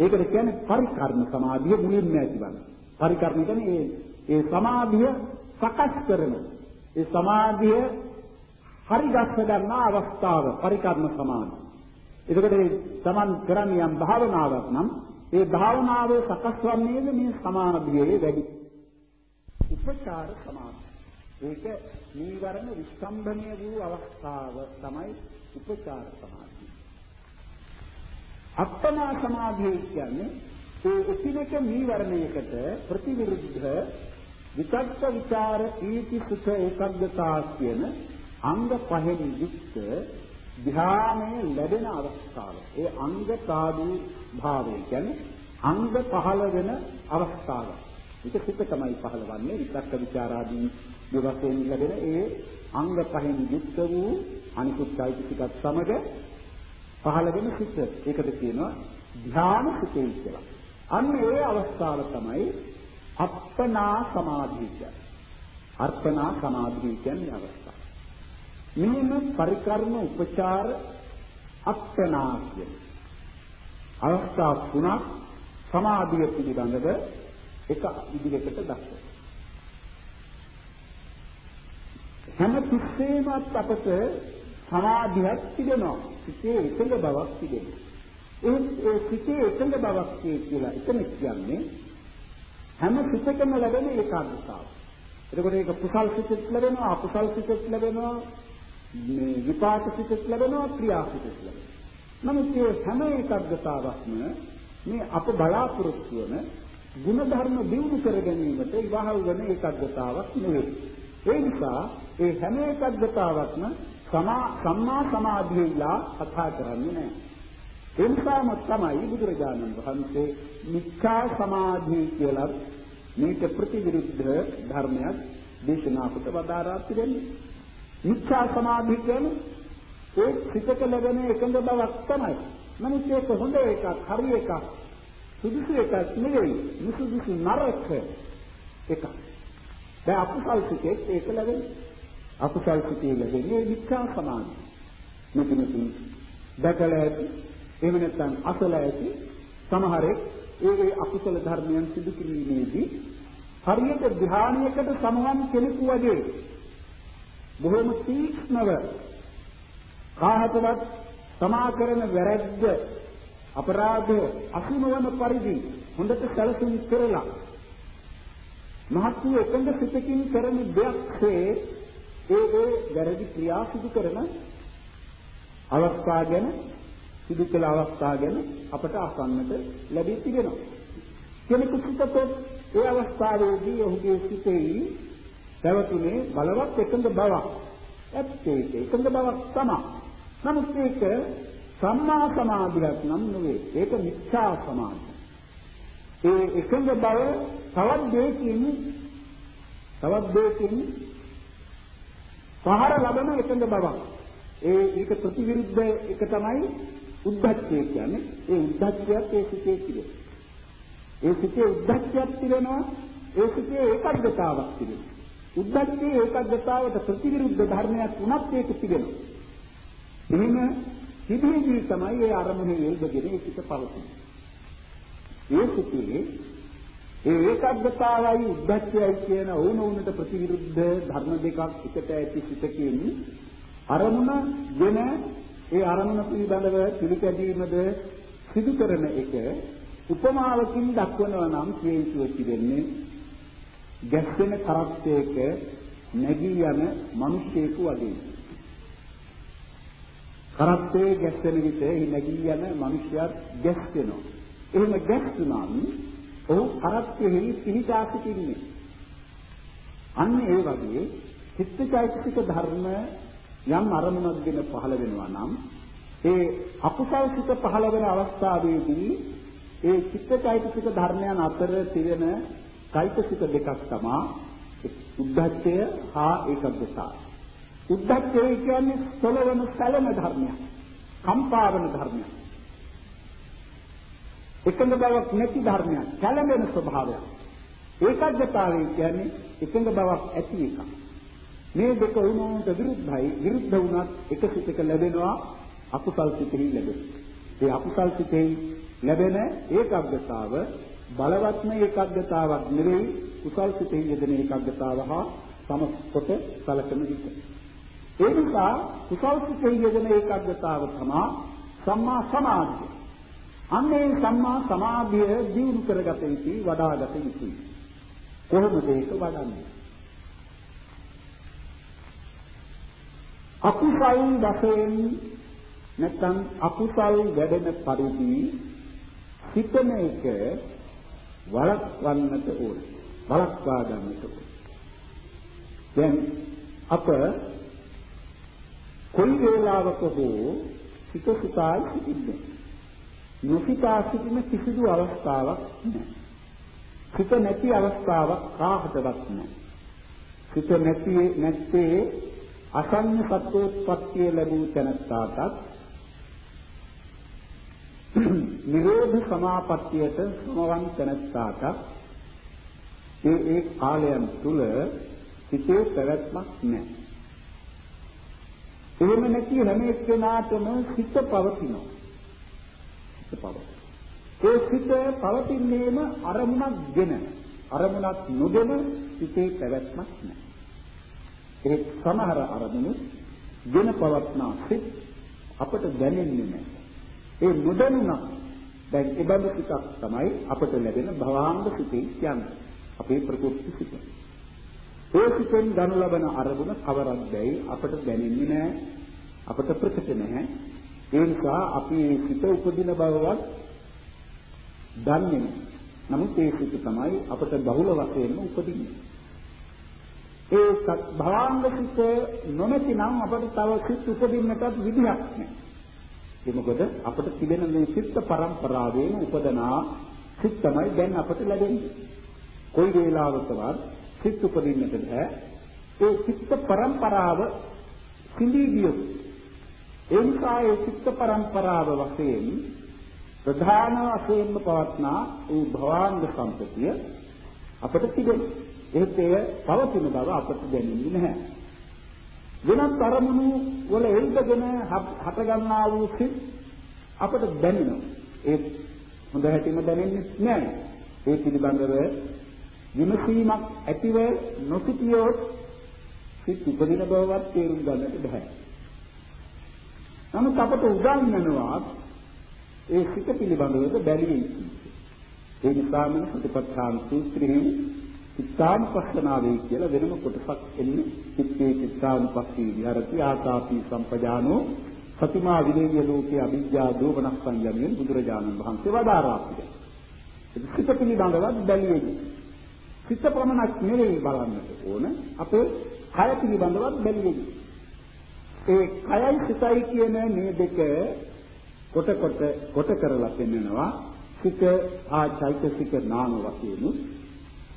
ඒකට කියන්නේ පරිකර්ම සමාධිය මුලින්ම ඇතිවන්නේ. පරිකර්ම කියන්නේ ඒ ඒ සමාධිය සකස් කරන ඒ සමාධිය හරිගස්ස ගන්නා අවස්ථාව පරිකර්ම සමාධිය. එතකොට මේ Taman කරන්නේ යම් භාවනාවක් නම් ඒ භාවනාවේ සකස් වන්නේද මේ සමාධියේ වැඩි. උපචාර සමාධිය. ඒක නීවරණ විස්තම්භණය වූ අවස්ථාව තමයි උපචාර සමාධිය. අත්තමා සමාධිය කියන්නේ ඒ එකිනෙක නීවරණයකට ප්‍රතිවිරුද්ධ විතක්ක ਵਿਚාර ඊති සුඛ ඒකග්ගතා කියන අංග පහෙන් යුක්ත ධ්‍යානයේ ලැබෙන අවස්ථාව. ඒ අංග සාධු භාවය කියන්නේ අංග පහළ වෙන අවස්ථාව. ඒක සිත තමයි පහළවන්නේ විතක්ක ਵਿਚාරාදී දෙවස්යෙන් ලැබෙන ඒ අංග පහෙන් යුක්ත වූ අනිකුත් চৈতසිකත් සමග පහළ වෙන සිත. ඒකට කියනවා ධ්‍යාන සිතේ කියලා. අන්න ඒ අවස්ථාව තමයි අප්පනා සමාධිය කියන්නේ. අර්පණා සමාධිය කියන්නේ අවස්ථාව. මෙන්න පරිකර්ම උපචාර අප්පනා කියන අවස්ථා තුනක් සමාධිය පිළිබඳව එක ඉදිරියකට දක්වනවා. හැම තිස්සෙම අපට සමාධියක් තිබෙනවා. සිතේ එකඟ බවක් තිබෙනවා. ඒ ඒ සිතේ එකඟ බවක් කියලා එතන කියන්නේ හැම සිතකම ලැබෙන ඒකාග්‍රතාව. එතකොට ඒක කුසල් සිතෙත් ලැබෙනවා අකුසල් සිතෙත් ලැබෙනවා මේ විපාක සිතෙත් ලැබෙනවා ක්‍රියා සිතෙත් ලැබෙනවා. නමුත් මේ හැම ඒකාග්‍රතාවක්ම මේ අප බලාපොරොත්තු වන ಗುಣධර්ම දියුණු කර ගැනීමට ඉවහල් වන ඒකාග්‍රතාවක් නෙවෙයි. ඒ නිසා ඒ හැම ඒකාග්‍රතාවක්ම සම්මා සමාධියලා කතා කරන්නේ නැහැ. ඒ නිසාම තමයි බුදුරජාණන් වහන්සේ මිච්ඡා සමාධිය කියලා මේක ප්‍රතිවිරුද්ධ ධර්මයක් දේශනා කොට වදාරා තිබෙන්නේ. මිච්ඡා සමාධිය කියන්නේ ඒ සිතක ලැබෙන එකඟ බවක් තමයි. නමුත් ඒක හොඳ එකක්, හරි එකක්, සුදුසු එකක් නෙවෙයි. මුසුදුසු නරක එකක්. දැන් අකුසල් සිතේ ඒක ලැබෙන්නේ. අකුසල් සිතේ ලැබෙන්නේ මිච්ඡා සමාධිය. මෙතනදී දැකලා ඇති එහෙම නැත්නම් අසලා ඇති සමහරෙක් ඒ ඒ අකුසල ධර්මයන් සිදු කිරීමේදී හරියට ධ්‍යානයකට සමවන් කෙනෙකු වගේ බොහොම තීක්ෂණව කාහතවත් තමා කරන වැරැද්ද අපරාධ අසුනවන පරිදි හොඳට සැලසුම් කරලා මහත් වූ එකඟ සිතකින් කරන දෙයක්සේ ඒ ඒ වැරදි ක්‍රියා සිදු කරන අවස්ථා ගැන සිදු කළ අවස්ථා ගැන අපට අසන්නට ලැබී තිබෙනවා. කෙනෙකු සිතතොත් ඒ අවස්ථාවේදී ඔහුගේ සිතේ පැවතුනේ බලවත් එකඟ බවක්. ඇත්තේ එකඟ බවක් තමයි. නමුත් ඒක සම්මා සමාධියක් නම් නෙවෙයි. ඒක මිච්ඡා සමාධිය. ඒ එකඟ බව තවත් දෙයකින් තවත් දෙයකින් පහර ලබන එකඟ බවක්. ඒ ඒක ප්‍රතිවිරුද්ධ එක තමයි උද්ධච්චය කියන්නේ ඒ උද්ධච්චයත් ඒ සිතේ තිබෙනවා. ඒ සිතේ උද්ධච්චයක් තිබෙනවා ඒ සිතේ ඒකග්ගතාවක් තිබෙනවා. උද්ධච්චයේ ඒකග්ගතාවට ප්‍රතිවිරුද්ධ ධර්මයක් වුණත් ඒක තිබෙනවා. එහෙම තිබෙන්නේ තමයි ඒ අරමුණේ යෙදගෙන ඒ සිත පවතින්නේ. ඒ සිතේ ඒ ඒකග්ගතාවයි උද්ධච්චයයි කියන වුණ වුණට ප්‍රතිවිරුද්ධ ධර්ම දෙකක් එකට ඇති සිතකින් අරමුණ ගෙන ඒ අරමුණ පිළිබඳව පිළිපැදීමද සිදු කරන එක උපමාවකින් දක්වනවා නම් කිය යුතු තිබෙන්නේ ගැස්සෙන කරත්තයක නැගී යන මිනිසෙකු වගේ. කරත්තේ ගැස්සෙන විට එහි නැගී යන මිනිසයා ගැස්සෙනවා. එහෙම ගැස්සුනම ඔහු කරත්තෙහි පිහිටා සිටින්නේ. අන්න ඒ වගේ චිත්තචෛතසික ධර්ම යම් අරමුණක්ගෙන පහළ වෙනවා නම් ඒ අකුසල් සිත පහළ වෙන අවස්ථාවේදී ඒ චිත්තචෛතසික ධර්මයන් අතර තිරෙන චෛතසික දෙකක් තමයි උද්ධච්චය හා ඒකග්ගතාව. උද්ධච්චය කියන්නේ සලවන සැලෙන ධර්මයක්. කම්පාවන ධර්මයක්. එකඟ බවක් නැති ධර්මයක්. සැලෙන ස්වභාවයක්. ඒකග්ගතාවය කියන්නේ එකඟ බවක් ඇති එකක්. මේ දෙක වුණොත් විරුද්ධයි. විරුද්ධ වුණත් එක සිතක ලැබෙනවා අකුසල් සිතෙහි ලැබෙන. ඒ අකුසල් සිතෙහි ලැබෙන ඒකග්ගතාව බලවත්ම ඒකග්ගතාවක් නෙවෙයි කුසල් සිතෙහි යෙදෙන ඒකග්ගතාව හා සමකොට සලකන විට. ඒ නිසා කුසල් සිතෙහි යෙදෙන ඒකග්ගතාව තමයි සම්මා සමාධිය. අන්නේ සම්මා සමාධිය දියුණු කරගත යුතුයි වඩාගත යුතුයි. කොහොමද ඒක වඩන්නේ? අකුසල් වශයෙන් නැත්නම් අකුසල් වැඩෙන පරිදි හිතන එක වළක්වන්නට ඕනේ. වළක්වා ගන්නට ඕනේ. දැන් අප කොයි වේලාවක හෝ හිත සිතා සිටින්නේ. නොසිතා සිටින කිසිදු අවස්ථාවක් නැහැ. හිත නැති අවස්ථාවක් කාහටවත් නැහැ. හිත නැති නැත්තේ අසඤ්ඤ සත්‍යෝත්පත්තිය ලැබූ තැනට නිරෝධ සමාපත්තියට සමවන් තැනට ඒ ඒ කාලයන් තුල හිතේ පැවැත්මක් නැහැ. එහෙම නැති හැම එක්කෙනාටම හිත පවතිනවා. හිත පවතින. ඒ හිත පවතින්නේම අරමුණක්ගෙන අරමුණක් නොගෙන හිතේ පැවැත්මක් නැහැ. ඒ සමහර අරමුණු ගෙන පවත්නා සිත් අපට දැනෙන්නේ නැහැ. ඒ නොදැනුණා දැන් ඒ බඳු සිතක් තමයි අපට ලැබෙන භවාංග සිතේ කියන්නේ. අපේ ප්‍රකෘති සිත. ඒ සිතෙන් ගනු ලබන අරමුණ කවරක්දයි අපට දැනෙන්නේ නැහැ. අපට ප්‍රකට නැහැ. ඒ නිසා අපි මේ සිත උපදින බවවත් දන්නේ නැහැ. නමුත් ඒ සිත තමයි අපට බහුල වශයෙන්ම උපදින්නේ. ඒ භවාංග සිත නොමැතිනම් අපට තව සිත් උපදින්නටත් විදිහක් නැහැ. ඒ මොකද අපට තිබෙන මේ චිත්ත පරම්පරාවෙන් උපදනා සිත් තමයි දැන් අපට ලැබෙන්නේ. කොයි වේලාවකවත් සිත් උපදින්නට බෑ. ඒ චිත්ත පරම්පරාව සිඳී ගියොත් ඒ නිසා ඒ චිත්ත පරම්පරාව වශයෙන් ප්‍රධාන වශයෙන්ම පවත්නා ඒ භවාංග සම්පතිය අපට තිබෙනවා. ඒත් එය පවතින බව අපට දැනෙන්නේ නැහැ. වෙනත් අරමුණු වල එල්බගෙන හට ගන්නා වූ සිත් අපට දැනෙනවා. ඒ හොඳ හැටිම දැනෙන්නේ නැහැ. ඒ පිළිබඳව විමසීමක් ඇතිව නොසිටියොත් සිත් උපදින බවවත් තේරුම් ගන්නට බෑ. නමුත් අපට උගන්වනවා ඒ සිත පිළිබඳව බැලිය යුතුයි. ඒ නිසාම සතිපට්ඨාන සූත්‍රයේ චිත්තානුපස්සනාවේ කියලා වෙනම කොටසක් එන්නේ චිත්තේ චිත්තානුපස්සී විහරති ආතාපි සම්පජානෝ සතිමා විදේය ලෝකේ අවිජ්ජා දෝමනස්සං යමින් බුදුරජාණන් වහන්සේ වදාරා පිළිගන්න. සිත පිළිබඳව බැලිය යුතුයි. සිත ප්‍රමණක් නෙවෙයි බලන්නට ඕන අපේ කය පිළිබඳව බැලිය යුතුයි. ඒ කයයි සිතයි කියන මේ දෙක කොට කොට කොට කරලා පෙන්නනවා සිත ආ චෛතසික නාම වශයෙන්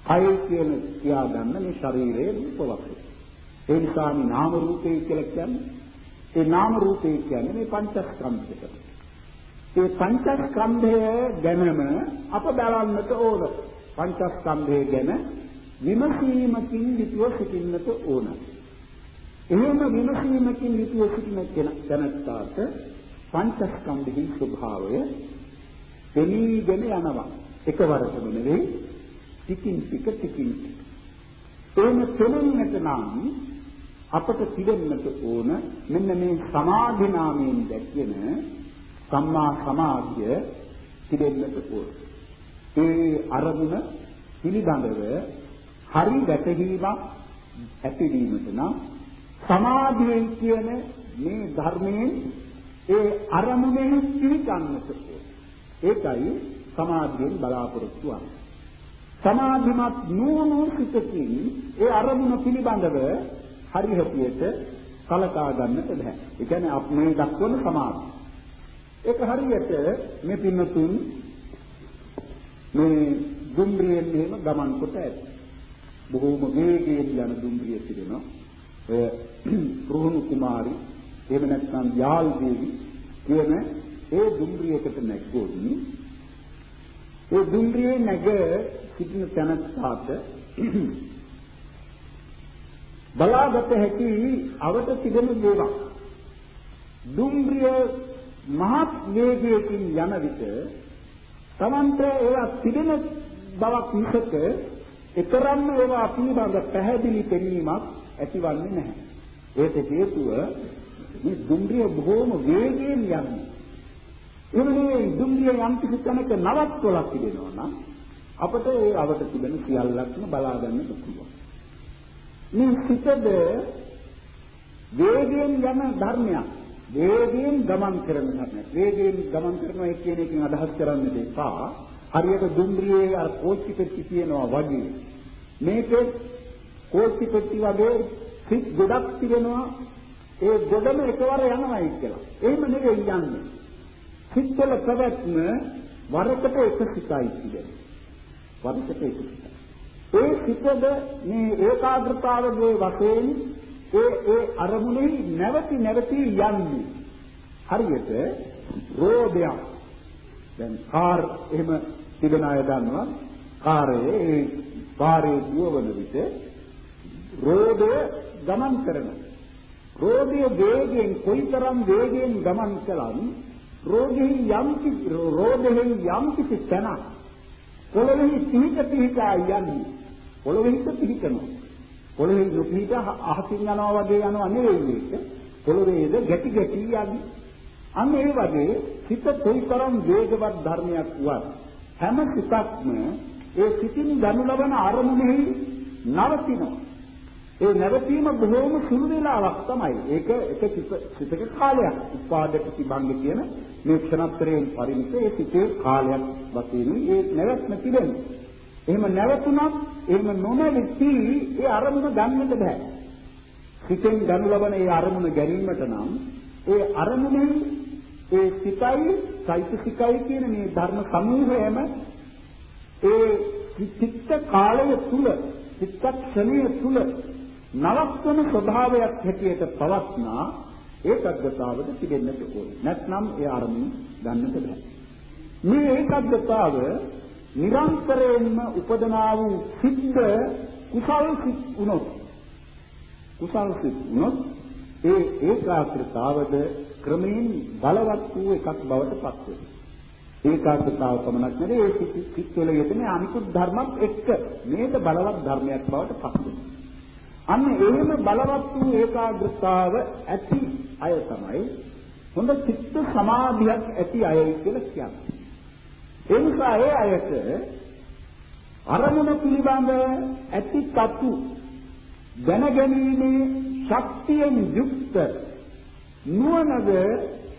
කය කියන කියා ගන්න මේ ශරීරයේ රූප වශයෙන්. ඒ නිසා මේ නාම රූපේ කියලා කියන්නේ ඒ නාම රූපේ කියන්නේ මේ පංචස්කන්ධයක. ඒ පංචස්කන්ධය ගැනම අප බලන්නට ඕන. පංචස්කන්ධය ගැන විමසීමකින් යුතුව සිටින්නට ඕන. එහෙම විමසීමකින් යුතුව සිටින කෙනාට පංචස්කන්ධෙහි ස්වභාවය දෙනීගෙන යනවා. එකවරටම නෙවෙයි ටිකින් ටික ටිකින් ටික. එහෙම තෙමෙන්නට නම් අපට තිබෙන්නට ඕන මෙන්න මේ සමාධි නාමයෙන් දැක්වෙන සම්මා සමාධිය තිබෙන්නට ඕන. ඒ අරමුණ පිළිබඳව හරි වැටහීමක් ඇතිවීමට නම් සමාධියෙන් කියන මේ ධර්මයෙන් ඒ අරමුණෙහි පිළිගන්නට ඕන. ඒකයි සමාධියෙන් බලාපොරොත්තු වෙන්නේ. සමාධිමත් නුවණ සිතකින් ඒ අරමුණ පිළිබඳව හරි හැටියට කලකා ගන්නට බෑ. ඒ කියන්නේ අපේ දක්වන සමාධිය. ඒක හරියට මේ පින්නතුන් මේ දුම්රියෙන් එහෙම ගමන් කොට ඇත. බොහෝම වේගයෙන් යන දුම්රිය තිබෙනවා. ඔය රුහුණු කුමාරි එහෙම නැත්නම් යාල් දේවි කියන ඒ දුම්රියකට නැග්ගොත් ඒ දුම්රියේ නැග සිටින තැනට බලාගත හැකි අවට තිබෙන දේවල් දුම්රිය මහත් වේගයකින් යන විට තමන්ට ඒවා තිබෙන බවක් මිසක ඒතරම්ම ඒවා පිළිබඳ පැහැදිලි පෙනීමක් ඇතිවන්නේ නැහැ. ඒකට හේතුව මේ දුම්රිය බොහෝම වේගයෙන් යන්නේ. එවනේ දුම්රිය යම් කිසි තැනක නවත්වලා තිබෙනවා නම් අපට ඒ අවට තිබෙන සියල්ලක්ම බලා ගන්නට පුළුවන්. මේ සිතද වේගයෙන් යන ධර්මයක්. වේගයෙන් ගමන් කරන ධර්මයක්. වේගයෙන් ගමන් කරනවා කියන එකෙන් අදහස් කරන්නේ දෙපා හරියට දුම්රියේ අර කෝච්චි පෙට්ටි කියනවා වගේ. මේකේ කෝච්චි පෙට්ටි වගේ සිත් ගොඩක් තිබෙනවා. ඒ ගොඩම එකවර යනවායි කියලා. එහෙම නෙවෙයි යන්නේ. සිත්වල පැවැත්ම වරකට එක සිතයි තිබෙනවා. වරකට එක සිතයි. ඒ සිතද මේ ඒකාග්‍රතාවයේ වශයෙන් ඒ ඒ අරමුණේ නැවති නැවති යන්නේ. හරියට රෝදයක්. දැන් කාර් එහෙම තිබෙන අය දන්නවා කාර්යයේ ඒ පාරේ දුවන විට රෝදය ගමන් කරනවා. රෝදයේ වේගයෙන් කොයිතරම් වේගයෙන් ගමන් කළත් රෝගෙහි යම් කිසි රෝදෙහි යම් කිසි තැනක් පොළොවේ පිහිට පිහිටා යන්නේ. පොළොවේ හිත පිහිටනවා. පොළොවේ නොපිහිට අහසින් යනවා වගේ යනවා නෙවෙයි ඒක පොළොවේද ගැටි ගැටි යන්නේ. අන්න ඒ වගේ හිත කොයිතරම් වේගවත් ධර්මයක් වුවත් හැම සිතක්ම ඒ සිතින් ගනු ලබන අරමුණෙහි නවතිනවා. ඒ නැවතීම බොහෝම සුළු වේලාවක් තමයි. ඒක එක සිතක කාලයක්. උපාදක තිබංග කියන මේ ක්ෂණත්‍රයෙන් පරිමිත ඒ සිතේ කාලයක් වශයෙන් ඒ නැවැත්ම තිබෙනවා. එහෙම නැවතුනත් එහෙම නොනැවති ඒ අරමුණ ගන්නට බෑ. සිතෙන් ගනු ලබන ඒ අරමුණ ගැනීමට නම් ඒ අරමුණෙන් ඒ සිතයි চৈতසිකයි කියන මේ ධර්ම සමූහයම ඒ චිත්ත කාලය තුල චිත්තක්ෂණය තුල නවත්වන ස්වභාවයක් හැටියට පවත්නා ඒකග්ගතාවද පිළිෙන්නට ඕනේ. නැත්නම් ඒ අරමුණ ගන්නට බෑ. මේ ඒකග්ගතාව නිරන්තරයෙන්ම උපදනා වූ සිද්ධ කුසල් සිත් උනොත් කුසල් සිත් උනොත් ඒ ඒකාග්‍රතාවද ක්‍රමයෙන් බලවත් වූ එකක් බවට පත් වෙනවා. ඒකාග්‍රතාව පමණක් නෙවෙයි ඒ සිත් වල යෙදෙන අනිකුත් ධර්මත් එක්ක මේක බලවත් ධර්මයක් බවට පත් වෙනවා. අන්න එහෙම බලවත් වූ ඒකාග්‍රතාව ඇති අය තමයි හොඳ චිත්ත සමාධියක් ඇති අයයි කියලා කියන්නේ. ඒ නිසා ඒ අයට අරමුණ පිළිබඳ ඇති තතු දැනගැනීමේ ශක්තියෙන් යුක්ත නුවණද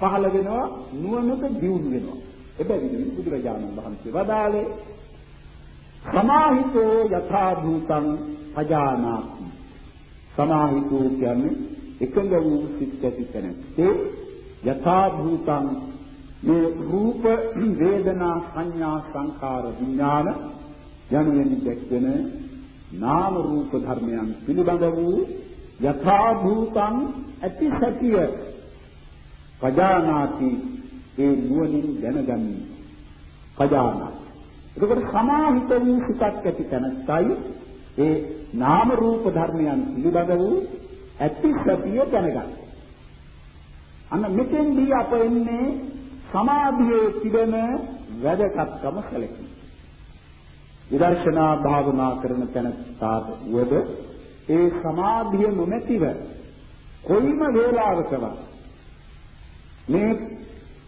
පහළ වෙනවා නුවණක දියුණු වෙනවා. එබැවින් බුදුරජාණන් වහන්සේ වදාළේ සමාහිතෝ යථා භූතං අජානාති සමාහිතෝ කියන්නේ එකඟ වූ සිත් ඇති තැනැත්තේ යථා භූතං මේ රූප වේදනා සංඥා සංකාර විඥාන යනුවෙන් දැක්වෙන නාම රූප ධර්මයන් පිළිබඳ වූ යථා භූතං ඇති සතිය පජානාති ඒ නුවණින් දැනගනි පජානා එතකොට සමාහිත වූ සිතක් ඇති තැනත්තයි ඒ නාම රූප ධර්මයන් පිළිබඳ වූ ඇති සතිය දැනගන්න. අන්න මෙතෙන්දී අප එන්නේ සමාධියේ තිබෙන වැදගත්කම සැලකීම. විදර්ශනා භාවනා කරන තැනට වද ඒ සමාධිය නොමැතිව කොයිම වේලාවකවත් මේ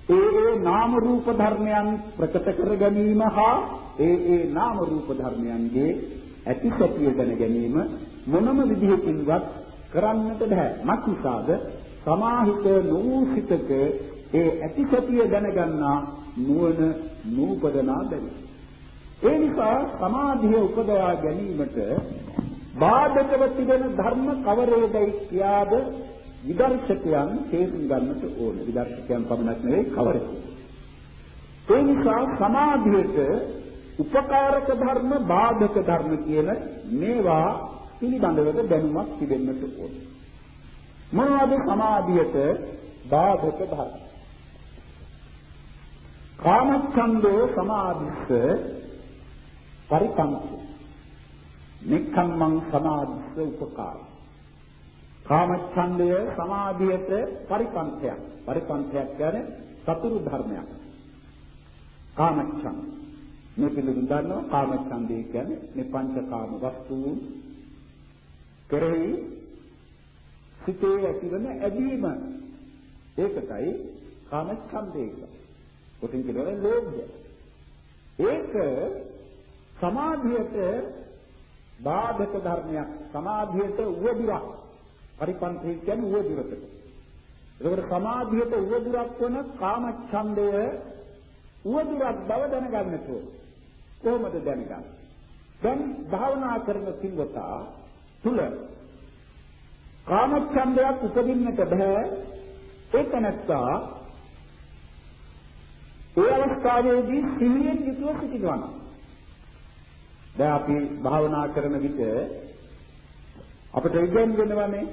ඒ ඒ නාම රූප ධර්මයන් ප්‍රකට කර ගැනීම හා ඒ ඒ නාම රූප ධර්මයන්ගේ ඇති සැටිය දැන ගැනීම මොනම විදිහකින්වත් කරන්නට බෑ. මක්නිසාද සමාහිත නූසිතක ඒ ඇති සැටිය දැනගන්නා නුවණ නූපදනා බැරි. ඒ නිසා සමාධිය උපදවා ගැනීමට බාධකව තිබෙන ධර්ම කවරේදයි කියාද විදර්ශකයන් තේරුම් ගන්නට ඕන. විදර්ශකයන් පමණක් නෙවෙයි කවරෙක්. ඒ නිසා සමාධියට උපකාරක ධර්ම බාධක ධර්ම කියන මේවා පිළිබඳව දැනුමක් තිබෙන්නට ඕන. මොනවද සමාධියට බාධක ධර්ම? කාමච්ඡන්දෝ සමාධිස්ස පරිපංච. නික්ඛම්මං සමාධිස්ස උපකාරය. කාමච්ඡන්දය සමාධියට පරිපන්තයක්. පරිපන්තයක් කියන්නේ සතුරු ධර්මයක්. කාමච්ඡන්ද. මේ පිළිබඳව දන්නවා කාමච්ඡන්දය කියන්නේ මේ පංචකාම වස්තුන් කෙරෙහි සිතේ ඇතිවන ඇදීම. ඒකටයි කාමච්ඡන්දය කියන්නේ. කොටින් කියනවා ලෝභය. ඒක සමාධියට බාධක ධර්මයක්. සමාධියට උවදුරක්. පරිපන්තේ කියන්නේ උවදුරකට. ඒකට සමාධියට උවදුරක් වන කාමච්ඡන්දය උවදුරක් බව දැනගන්නට ඕන. කොහොමද දැනගන්නේ? දැන් භාවනා කරන සිල්වතා තුල කාමච්ඡන්දයක් උපදින්නට බෑ. ඒක නැත්තා ඒ අවස්ථාවේදී සිහියෙන් යුතුව සිටිනවා. දැන් අපි භාවනා කරන විට අපිට ඉගෙනගෙනවනේ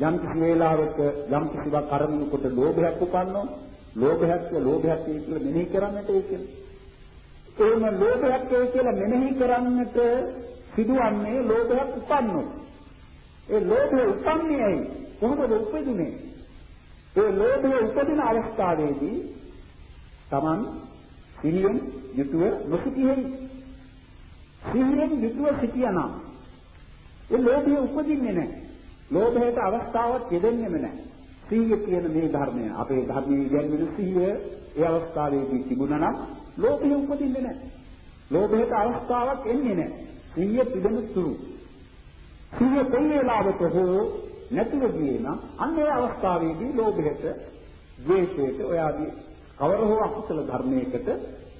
යම් කිසි වේලාවක යම් කිසිවක් අරමුණු කොට ලෝභයක් උපන්නෝ ලෝභයක් ලෝභයක් කියලා මෙනෙහි කරන්නට ඒ කියන්නේ. එහෙම ලෝභයක් කියලා මෙනෙහි කරන්නට සිදුවන්නේ ලෝභයක් උපන්නෝ. ඒ ලෝභය උපන්නේ ඇයි? කොහොමද උපදින්නේ? ඒ ලෝභය උපදින අවස්ථාවේදී Taman සිහියෙන් යුතුව නොසිටියෙහි සිහියෙන් යුතුව සිටියානම් ඒ ලෝභය උපදින්නේ නැහැ. ලෝභයට අවස්ථාවක් දෙදෙන්නෙම නැහැ. සිහිය කියන මේ ධර්මය අපේ ධර්මයේ ඉගෙනගෙන සිහිය ඒ අවස්ථාවේදී තිබුණා නම් ලෝභය උපදින්නේ නැහැ. ලෝභයට අවස්ථාවක් එන්නේ නැහැ. සිහිය පිළිදෙන තුරු. සිහිය කොයි වෙලාවක හෝ නැතිව ගියේ නම් අන්න ඒ අවස්ථාවේදී ලෝභයට, ද්වේෂයට, ඔය ආදී කවර හෝ අකුසල ධර්මයකට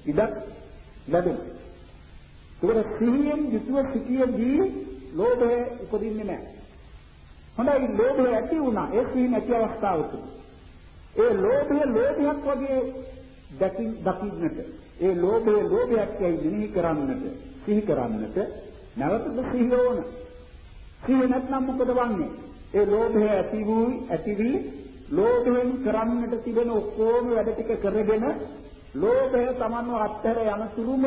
ඉඩක් ලැබෙනවා. ඒකට සිහියෙන් යුතුව සිටියදී ලෝභය උපදින්නේ නැහැ. හොඳයි ලෝභය ඇති වුණා ඒ සිහි නැති අවස්ථාවක. ඒ ලෝභය ලෝභයක් වගේ දකින් දකින්නට ඒ ලෝභය ලෝභයක් යයි මෙනෙහි කරන්නට සිහි කරන්නට නැවතද සිහිය ඕන. සිහිය නැත්නම් මොකද වන්නේ? ඒ ලෝභය ඇති වූ ඇති වී ලෝභයෙන් කරන්නට තිබෙන ඔක්කොම වැඩ ටික කරගෙන ලෝභය Tamanව අත්හැර යන තුරුම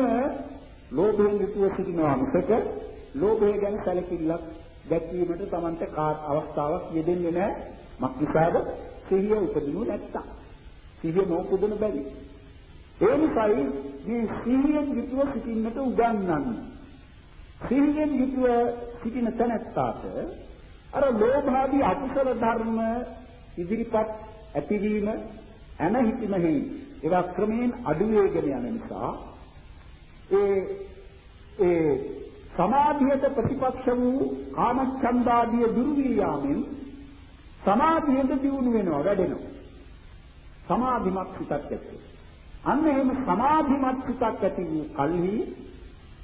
ලෝභයෙන් යුතුව සිටිනවා මිසක ලෝභය ගැන සැලකිල්ලක් දැක්වීමට Tamanට කාත් අවස්ථාවක් යෙදෙන්නේ නැහැ. මක්නිසාද? සිහිය උපදිනු නැත්තම්. සිහිය නොඋපදින බැරි. ඒ නිසායි මේ සිහියෙන් යුතුව සිටින්නට උගන්වන්නේ. සිහියෙන් යුතුව සිටින තැනැත්තාට අර ලෝභාදී අකුසල ධර්ම ඉදිරිපත් ඇතිවීම එන හිතෙමෙහි ඒවා ක්‍රමයෙන් අඩු වේගෙන යන නිසා ඒ ඒ සමාධියට ප්‍රතිපක්ෂ වූ කාමච්ඡන්දාදිය දුරු වී යාමෙන් සමාධියට දියුණු වෙනවා වැඩෙනවා. සමාධිමත් සිතක් ඇති අන්න එහෙම සමාධිමත් සිතක් ඇති වූ කල්හි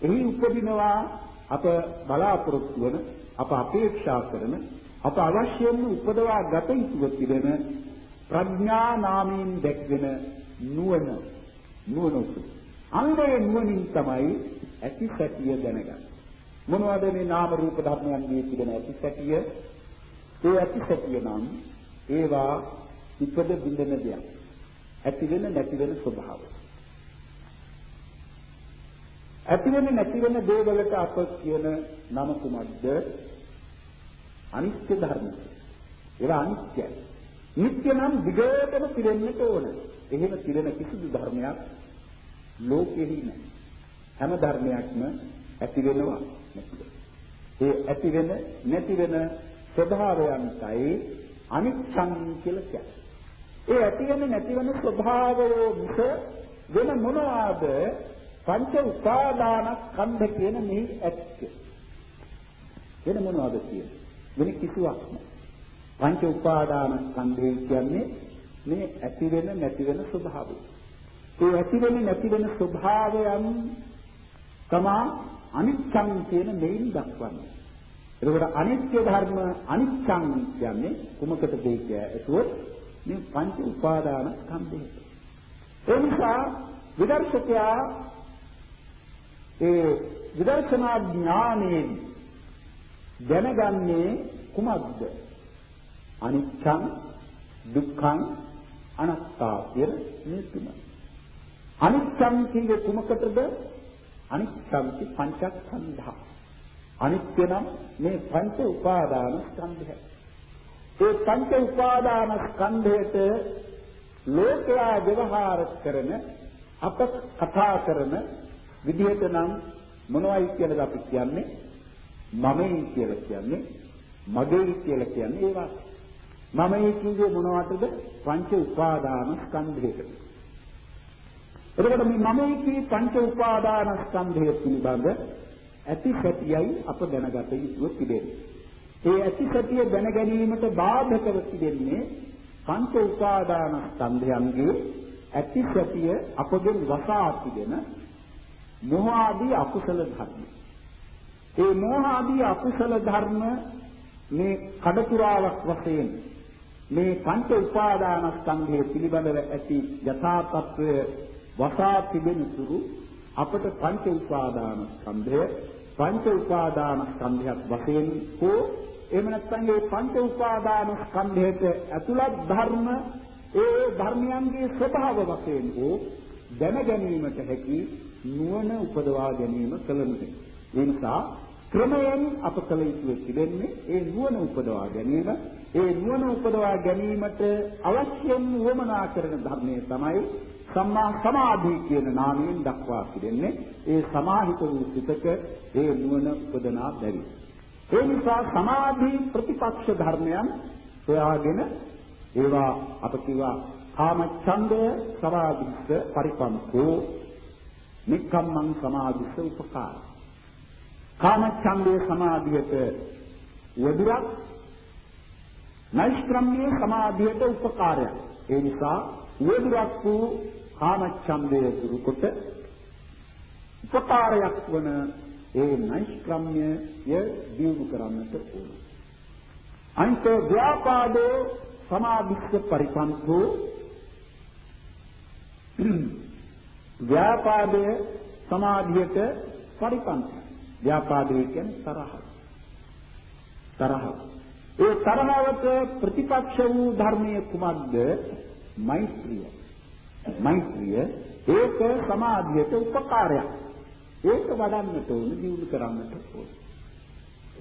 එහි උපදිනවා අප බලාපොරොත්තු වන අප අපේක්ෂා කරන අප අවශ්‍යම උපදවා ගත යුතුව තිබෙන ප්‍රඥා නාමයෙන් දැක්වෙන නුවණ නුවණ උපදින අන්නේ නුවණින් තමයි ඇති සැටිය දැනගන්නේ. මොනවද මේ නාම රූප ධර්මයන්ගේ තිබෙන ඇති සැටිය? ඒ ඇති සැටිය නම් ඒවා ඉපද බිඳෙන දෙයක්. ඇති වෙන නැති වෙන ස්වභාවය. ඇති වෙන නැති වෙන දේවලට අප කියන නම කුමක්ද? අනිත්‍ය ධර්ම. ඒවා අනිත්‍යයි. නිට්ටය නම් දිගටම පිරෙන්නට ඕන. එහෙම පිරෙන කිසිදු ධර්මයක් ලෝකෙහි නැහැ. හැම ධර්මයක්ම ඇති වෙනවා නැති ඒ ඇති වෙන නැති වෙන ස්වභාවයන්ටයි අනිච්ඡං කියලා කියන්නේ. ඒ ඇති වෙන නැති වෙන ස්වභාවය මිස වෙන මොනවාද පංච උපාදානස්කන්ධ කියන මේ ඇත්ත. වෙන මොනවද කියන්නේ? වෙන කිසිවක් නෑ. පංච උපාදානස්කන්ධය කියන්නේ මේ ඇති වෙන නැති වෙන ස්වභාවය. ඒ ඇති වෙන නැති වෙන ස්වභාවයන් තමා අනිච්ඡං කියන මෙයින් දක්වන්නේ. එතකොට අනිත්‍ය ධර්ම අනිච්ඡං කියන්නේ කුමකටද කියැතුවොත් මේ පංච උපාදාන ස්කන්ධයට. ඒ නිසා විදර්ශකයා ඒ විදර්ශනා ඥානයෙන් දැනගන්නේ කුමක්ද? අනිච්ඡං දුක්ඛං අනාත්තා කියන මේ තුන. අනිච්ඡං කියන්නේ කුමකටද? අනිච්ඡං පංචස්කන්ධා. අනිත්‍ය නම් මේ පංච උපාදාන ස්කන්ධය. ඒ පංච උපාදාන ස්කන්ධයට ලෝකයා ව්‍යවහාර කරන අප කතා කරන විදිහට නම් මොනවයි කියලාද අපි කියන්නේ? මමයි කියලා කියන්නේ මගේ කියලා කියන්නේ ඒවා. මමයි කියන්නේ මොනවටද? පංච උපාදාන ස්කන්ධයකට එතකොට මේ මමයි කී පංච උපාදාන ස්කන්ධය පිළිබඳ ඇති සැටියයි අප දැනගත යුතුව තිබෙන්නේ. ඒ ඇති සැටිය දැන ගැනීමට බාධකව තිබෙන්නේ පංච උපාදාන ස්කන්ධයන්ගේ ඇති සැටිය අපගෙන් වසා තිබෙන මොහ ආදී අකුසල ධර්ම. ඒ මොහ ආදී අකුසල ධර්ම මේ කඩතුරාවක් වශයෙන් මේ පංච උපාදාන ස්කන්ධය පිළිබඳව ඇති යථා තත්වය වසා තිබෙන තුරු අපට පංච උපාදාන ස්කන්ධය පංච උපාදාන ස්කන්ධයක් වශයෙන් හෝ එහෙම නැත්නම් මේ පංච උපාදාන ස්කන්ධයට ඇතුළත් ධර්ම ඒ ධර්මයන්ගේ ස්වභාව වශයෙන් හෝ දැන ගැනීමට හැකි නුවණ උපදවා ගැනීම කලනුයි. ඒ නිසා ක්‍රමයෙන් අප කල යුතු තිබෙන්නේ ඒ නුවණ උපදවා ගැනීම. ඒ නුවණ උපදවා ගැනීමට අවශ්‍යම වමනා කරන ධර්මයේ තමයි සම්මා සමාධි කියන නාමයෙන් දක්වා තිබෙන්නේ. ඒ සමාහිත වූ සිතක ඒ නුවණ උපදනා බැරි. ඒ නිසා සමාධි ප්‍රතිපක්ෂ ධර්මයන් සොයාගෙන ඒවා අප කිව්වා කාමච්ඡන්දය සමාධිස්ස පරිපන්තෝ නික්කම්මං සමාධිස්ස උපකාර. කාමච්ඡන්දේ සමාධියට යදුරක් නෛෂ්ක්‍රම්‍ය සමාධියට උපකාරයක්. ඒ නිසා යදුරක් වූ කාමච්ඡන්දය දුරු කොට උපකාරයක් වන ඒ නෛෂ්ක්‍රම්‍යය දියුණු කරන්නට ඕන. අන්ත ව්‍යාපාදෝ සමාධිස්ස පරිපන්තෝ ව්‍යාපාදය සමාධියට පරිපන්ත. ව්‍යාපාදය කියන්නේ තරහ. තරහ. ඒ තරහවට ප්‍රතිපක්ෂ වූ ධර්මයේ කුමක්ද? මෛත්‍රිය. මෛත්‍රිය ඒක සමාධියට උපකාරයක්. ඒක වඩන්නට ඕන, දියුණු කරන්නට ඕන.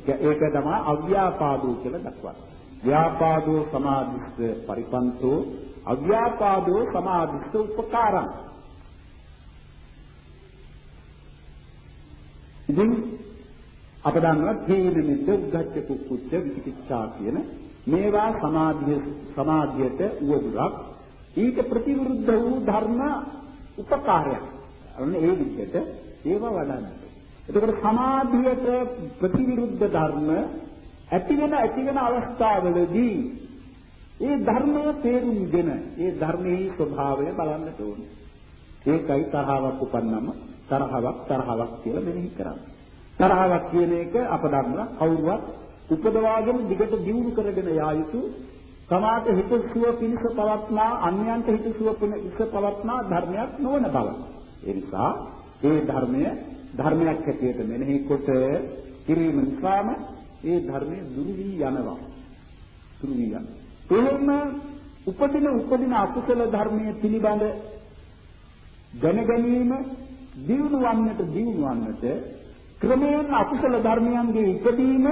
ඒක තමයි අව්‍යාපාදෝ කියලා දක්වන්නේ. ව්‍යාපාදෝ සමාධිස්ස පරිපන්තෝ අව්‍යාපාදෝ සමාධිස්ස උපකාරං. ඉතින් අප දන්නවා තීන මිද්ද උද්ධච්ච කුක්කුච්ච විචිකිච්ඡා කියන මේවා සමාධිය සමාධියට උවදුරක් ඊට ප්‍රතිවිරුද්ධ වූ ධර්ම උපකාරයක්. අන්න ඒ විදිහට ඒවා වඩන්න. එතකොට සමාධියට ප්‍රතිවිරුද්ධ ධර්ම ඇති වෙන ඇති වෙන අවස්ථාවලදී ඒ ධර්මය තේරුම්ගෙන ඒ ධර්මයේ ස්වභාවය බලන්නට ඕනේ. ඒකයි තරහවක් උපන්නම තරහවක් තරහවක් කියලා මෙනෙහි කරන්නේ. තරහවක් කියන එක අප දන්නා කවුරුවත් උපදවාගෙන දිගට දියුණු කරගෙන යා යුතු සමාත හිතසුව පිණිස පවත්නා අන්‍යයන්ට හිතසුව පිණිස පවත්නා ධර්මයක් නොවන බව. ඒ නිසා ඒ ධර්මය ධර්මයක් හැටියට මෙනෙහි කොට කිරීම නිසාම ඒ ධර්මය දුරු වී යනවා. දුරු වී යනවා. එහෙම උපදින උපදින අකුසල ධර්මයේ පිළිබඳ දැන ගැනීම දියුණු වන්නට දියුණු වන්නට ක්‍රමයෙන් අකුසල ධර්මයන්ගේ ඉපදීම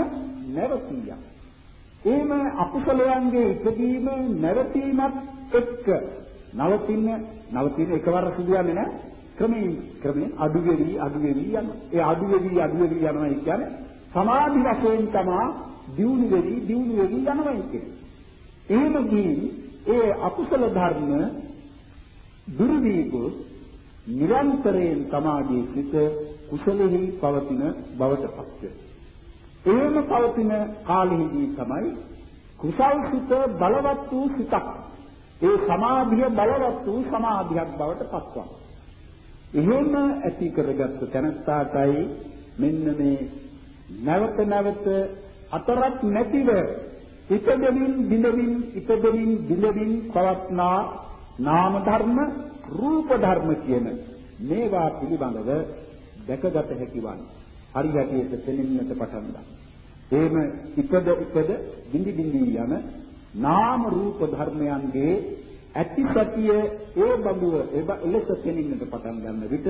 නැවතිය. එහෙම අකුසලයන්ගේ ඉපදීම නැවතීමත් එක්ක නවතින නවතින එකවර සිදුවන්නේ නැහැ. ක්‍රමයෙන් ක්‍රමයෙන් අඩු වෙවි අඩු වෙවි යනවා. ඒ අඩු වෙවි අඩු වෙවි යනවා කියන්නේ සමාධි වශයෙන් තමයි දියුණු වෙවි දියුණු වෙවි යනවා කියන්නේ. එහෙම ගිහින් ඒ අකුසල ධර්ම දුරු වී නිරන්තරයෙන් සමාධියේ සිට කුසලෙහි පවතින බවට පත් වෙනවා. එහෙම පවතින කාලෙහිදී තමයි කුසල් සිත බලවත් වූ සිතක්. ඒ සමාධිය බලවත් වූ සමාධියක් බවට පත්වනවා. එහෙම ඇති කරගත්තු තැනත්තාටයි මෙන්න මේ නැවත නැවත අතරක් නැතිව ඉපදෙමින් බිඳමින් ඉපදෙමින් බිඳමින් පවත්නා නාම ධර්ම රූප ධර්ම කියන මේවා පිළිබඳව දැකගත හැකි වන්නේ. හරි හැටියට තෙලින්නට පටන් ගන්නවා. එහෙම ඉපද ඉපද බිඳි බිඳි යන නාම රූප ධර්මයන්ගේ ඇති සතිය ඒ බඹුව එලෙස තෙලින්නට පටන් ගන්න විට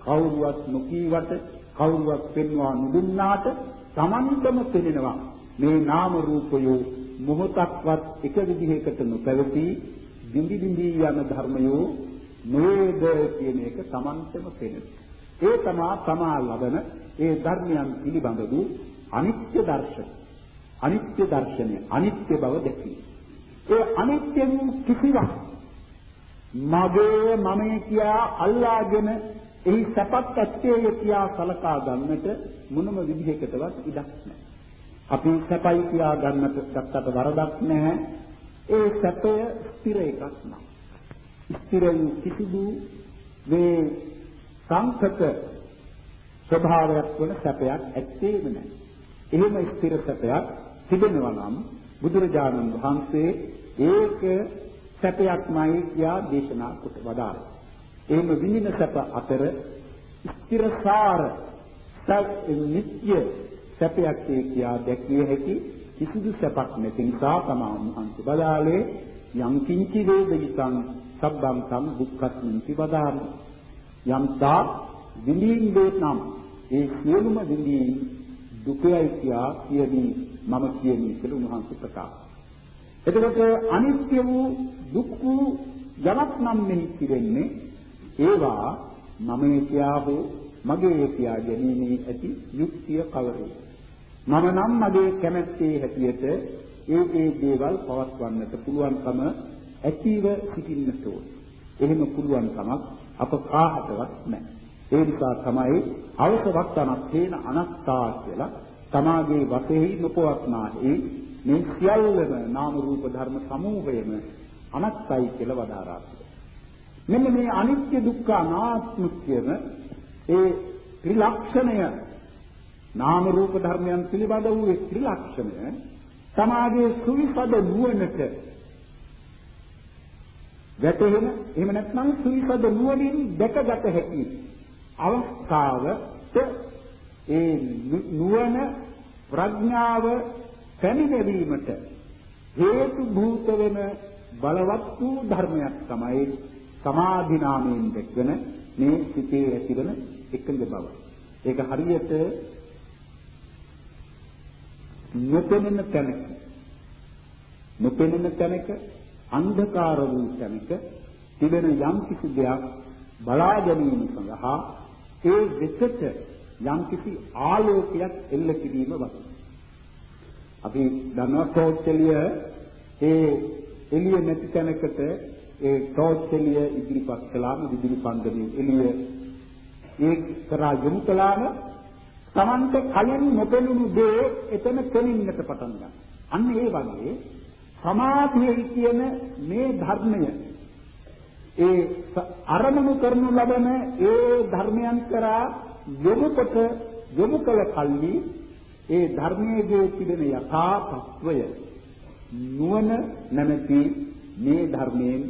කවුරුවත් නොකීවට කවුරුවත් පෙන්වා නුදුන්නාට Tamanටම පෙනෙනවා මේ නාම රූපයෝ මොහොතක්වත් එක විදිහකට නොපැවති බිඳි බිඳි යන ධර්මයෝ නේද කියන එක Tamanටම පෙනෙනවා ඒ තමා තමා ලබන ඒ ධර්මයන් පිළිබඳ වූ අනිත්‍ය දර්ශන. අනිත්‍ය දර්ශනය, අනිත්‍ය බව දැකීම. ඒ අනිත්‍ය වූ කිසිවක් මගේ මමයි කියා අල්ලාගෙන එහි සැපත් ඇත්තේ කියා සලකා ගන්නට මොනම විදිහකටවත් ඉඩක් නැහැ. අපි සැපයි කියා ගන්නට ගත්තට වරදක් නැහැ. ඒ සැපය ස්ථිර එකක් නෑ. ස්ථිර කිසිදු මේ සංකත ස්වභාවයක් වන සැපයක් ඇත්තේම නැහැ. එහෙම ස්ථිර සැපයක් තිබෙනවා නම් බුදුරජාණන් වහන්සේ ඒක සැපයක්මයි කියා දේශනා කොට වදාළා. එහෙම විඳින සැප අතර ස්ථිරසාර නිත්‍ය සැපයක් කියා දැකිය හැකි කිසිදු සැපක් නැති නිසා තමයි උන්වහන්සේ බදාලේ යම් කිංචි වේදිතං සබ්බං තම් දුක්ඛත්මිති වදාළා. යම් තා විඳින් දෙනම් ඒ සියලුම විඳින් දුකයි කියා කියමි මම කියමි කියලා උන්වහන්සේ ප්‍රකාශ. එතකොට අනිත්‍ය වූ දුක් වූ යමක් නම් මෙහි පිරෙන්නේ ඒවා මමේ කියා හෝ මගේ කියා ගැනීමේ ඇති යුක්තිය කවරේ. මම නම් මගේ කැමැත්තේ හැටියට ඒ ඒ දේවල් පවත්වන්නට පුළුවන්කම ඇතිව සිටින්නට ඕන. එහෙම පුළුවන් කමක් අප කාහටවත් නැහැ. ඒ නිසා තමයි අවසවක්තනක් තේන අනත්තා කියලා තමාගේ වශයෙන් නොපවත්නාහි මේ සියල්ලම නාම රූප ධර්ම සමූහයම අනත්තයි කියලා වදාරා මෙන්න මේ අනිත්‍ය දුක්ඛ අනාත්ම කියන ඒ ත්‍රිලක්ෂණය නාම රූප ධර්මයන් පිළිබඳ වූ ඒ ත්‍රිලක්ෂණය තමාගේ සුවිසද නුවණට වැටෙන එහෙම නැත්නම් සුවිසද නුවණින් දැකගත හැකි අවස්ථාවට ඒ නුවණ ප්‍රඥාව පැමිණීමට හේතු භූත වෙන බලවත් වූ ධර්මයක් තමයි සමාධි නාමයෙන් දැක්වෙන මේ සිතේ ඇතිවන එකඟ බව. ඒක හරියට නොපෙනෙන තැනක නොපෙනෙන තැනක අන්ධකාර වූ තැනක තිබෙන යම් කිසි දෙයක් බලා ගැනීම සඳහා ඒ වෙතට යම් කිසි ආලෝකයක් එල්ල කිරීම වගේ. අපි දන්නවා ටෝච් එළිය ඒ එළිය නැති තැනකට ඒ ටෝච් එළිය ඉදිරිපත් කළාම විදුලි පන්දමේ එළිය ඒ කරා යොමු කළාම Tamante කලින් නොපෙනුණු දේ එතන පෙනෙන්නට පටන් ගන්නවා. අන්න ඒ වගේ සමාධියේ කියන මේ ධර්මය ඒ අරමුණු කරනු ලබන ඒ ධර්මයන් කරා යොමු කොට යොමු කළ කල්හි ඒ ධර්මයේ තිබෙන යථා තත්වය නුවණ නැමැති මේ ධර්මයෙන්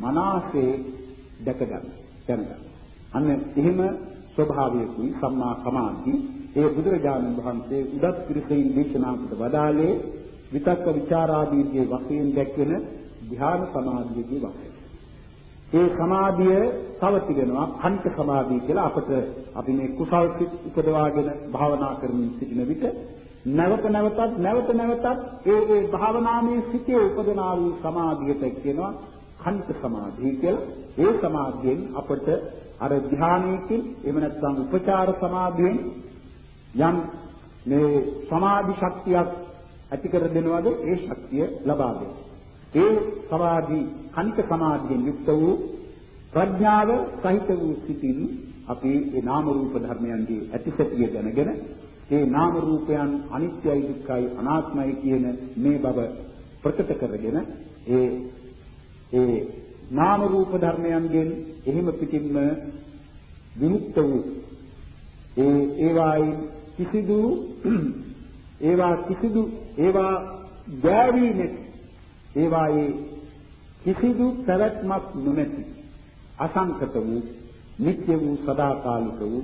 මනසේ දැක ගන්න දැනගන්න. අන්න එහෙම ස්වභාවයකුයි සම්මා සමාධි ඒ බුදුරජාණන් වහන්සේ උදත් පිරිසෙන් දේශනා කොට වදාළේ විතක්ක ਵਿਚාරාදීගේ වශයෙන් දැක්වෙන ධ්‍යාන සමාධියගේ වශයෙන්. ඒ සමාධිය තව තිබෙනවා කණ්ඨ සමාධිය කියලා අපට අපි මේ කුසල් සිත් උපදවාගෙන භාවනා කරමින් සිටින විට නැවත නැවතත් නැවත නැවතත් ඒ ඒ භාවනාමය සිටේ උපදනා වූ සමාධියට කියනවා කණ්ඨ සමාධිය කියලා. ඒ සමාධියෙන් අපට අර ධානයකින් එහෙම නැත්නම් උපචාර සමාධියෙන් යම් මේ සමාධි ශක්තියක් ඇති කර දෙනවද ඒ ශක්තිය ලබා දෙනවා. ඒ සමාධි කනික සමාධියෙන් යුක්ත වූ ප්‍රඥාව සහිත වූ සිතින් අපි ඒ නාම රූප ධර්මයන්ගේ ඇතිසැටිය දැනගෙන ඒ නාම රූපයන් අනිත්‍යයි දුක්ඛයි අනාත්මයි කියන මේ බව ප්‍රකට කරගෙන ඒ ඒ නාම රූප ධර්මයන්ගෙන් එහෙම පිටින්ම විමුක්ත වූ ඒ ඒවායි කිසිදු ඒවා කිසිදු ඒවා ගෑවි නැති ඒවායේ කිසිදු පැවැත්මක් නොමැති අසංකත වූ නිත්‍ය වූ සදාකාලික වූ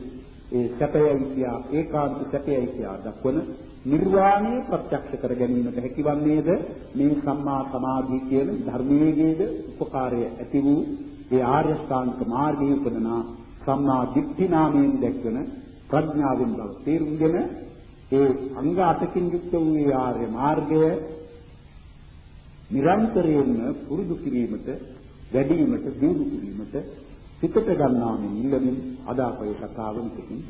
ඒ සැපයයි කියා ඒකාන්ත සැපයයි කියා දක්වන නිර්වාණය ප්‍රත්‍යක්ෂ කර ගැනීමට හැකිවන්නේද? මේ සම්මා සමාධිය කියන ධර්මයේද උපකාරය ඇති වූ ඒ ආර්ය ශ්‍රාන්ත මාර්ගයේ උපදනා සම්මා දිට්ඨි නාමයෙන් දැක්වන ප්‍රඥාවෙන් බව තේරුම්ගෙන ඒ අංග අටකින් යුක්ත වූ ඒ ආර්ය මාර්ගය නිරන්තරයෙන්ම පුරුදු කිරීමට වැඩිවීමට දියුණු කිරීමට සිතට ගන්නා මෙන් ඉල්ලමින් අද අපේ කතාවෙන් පිටින්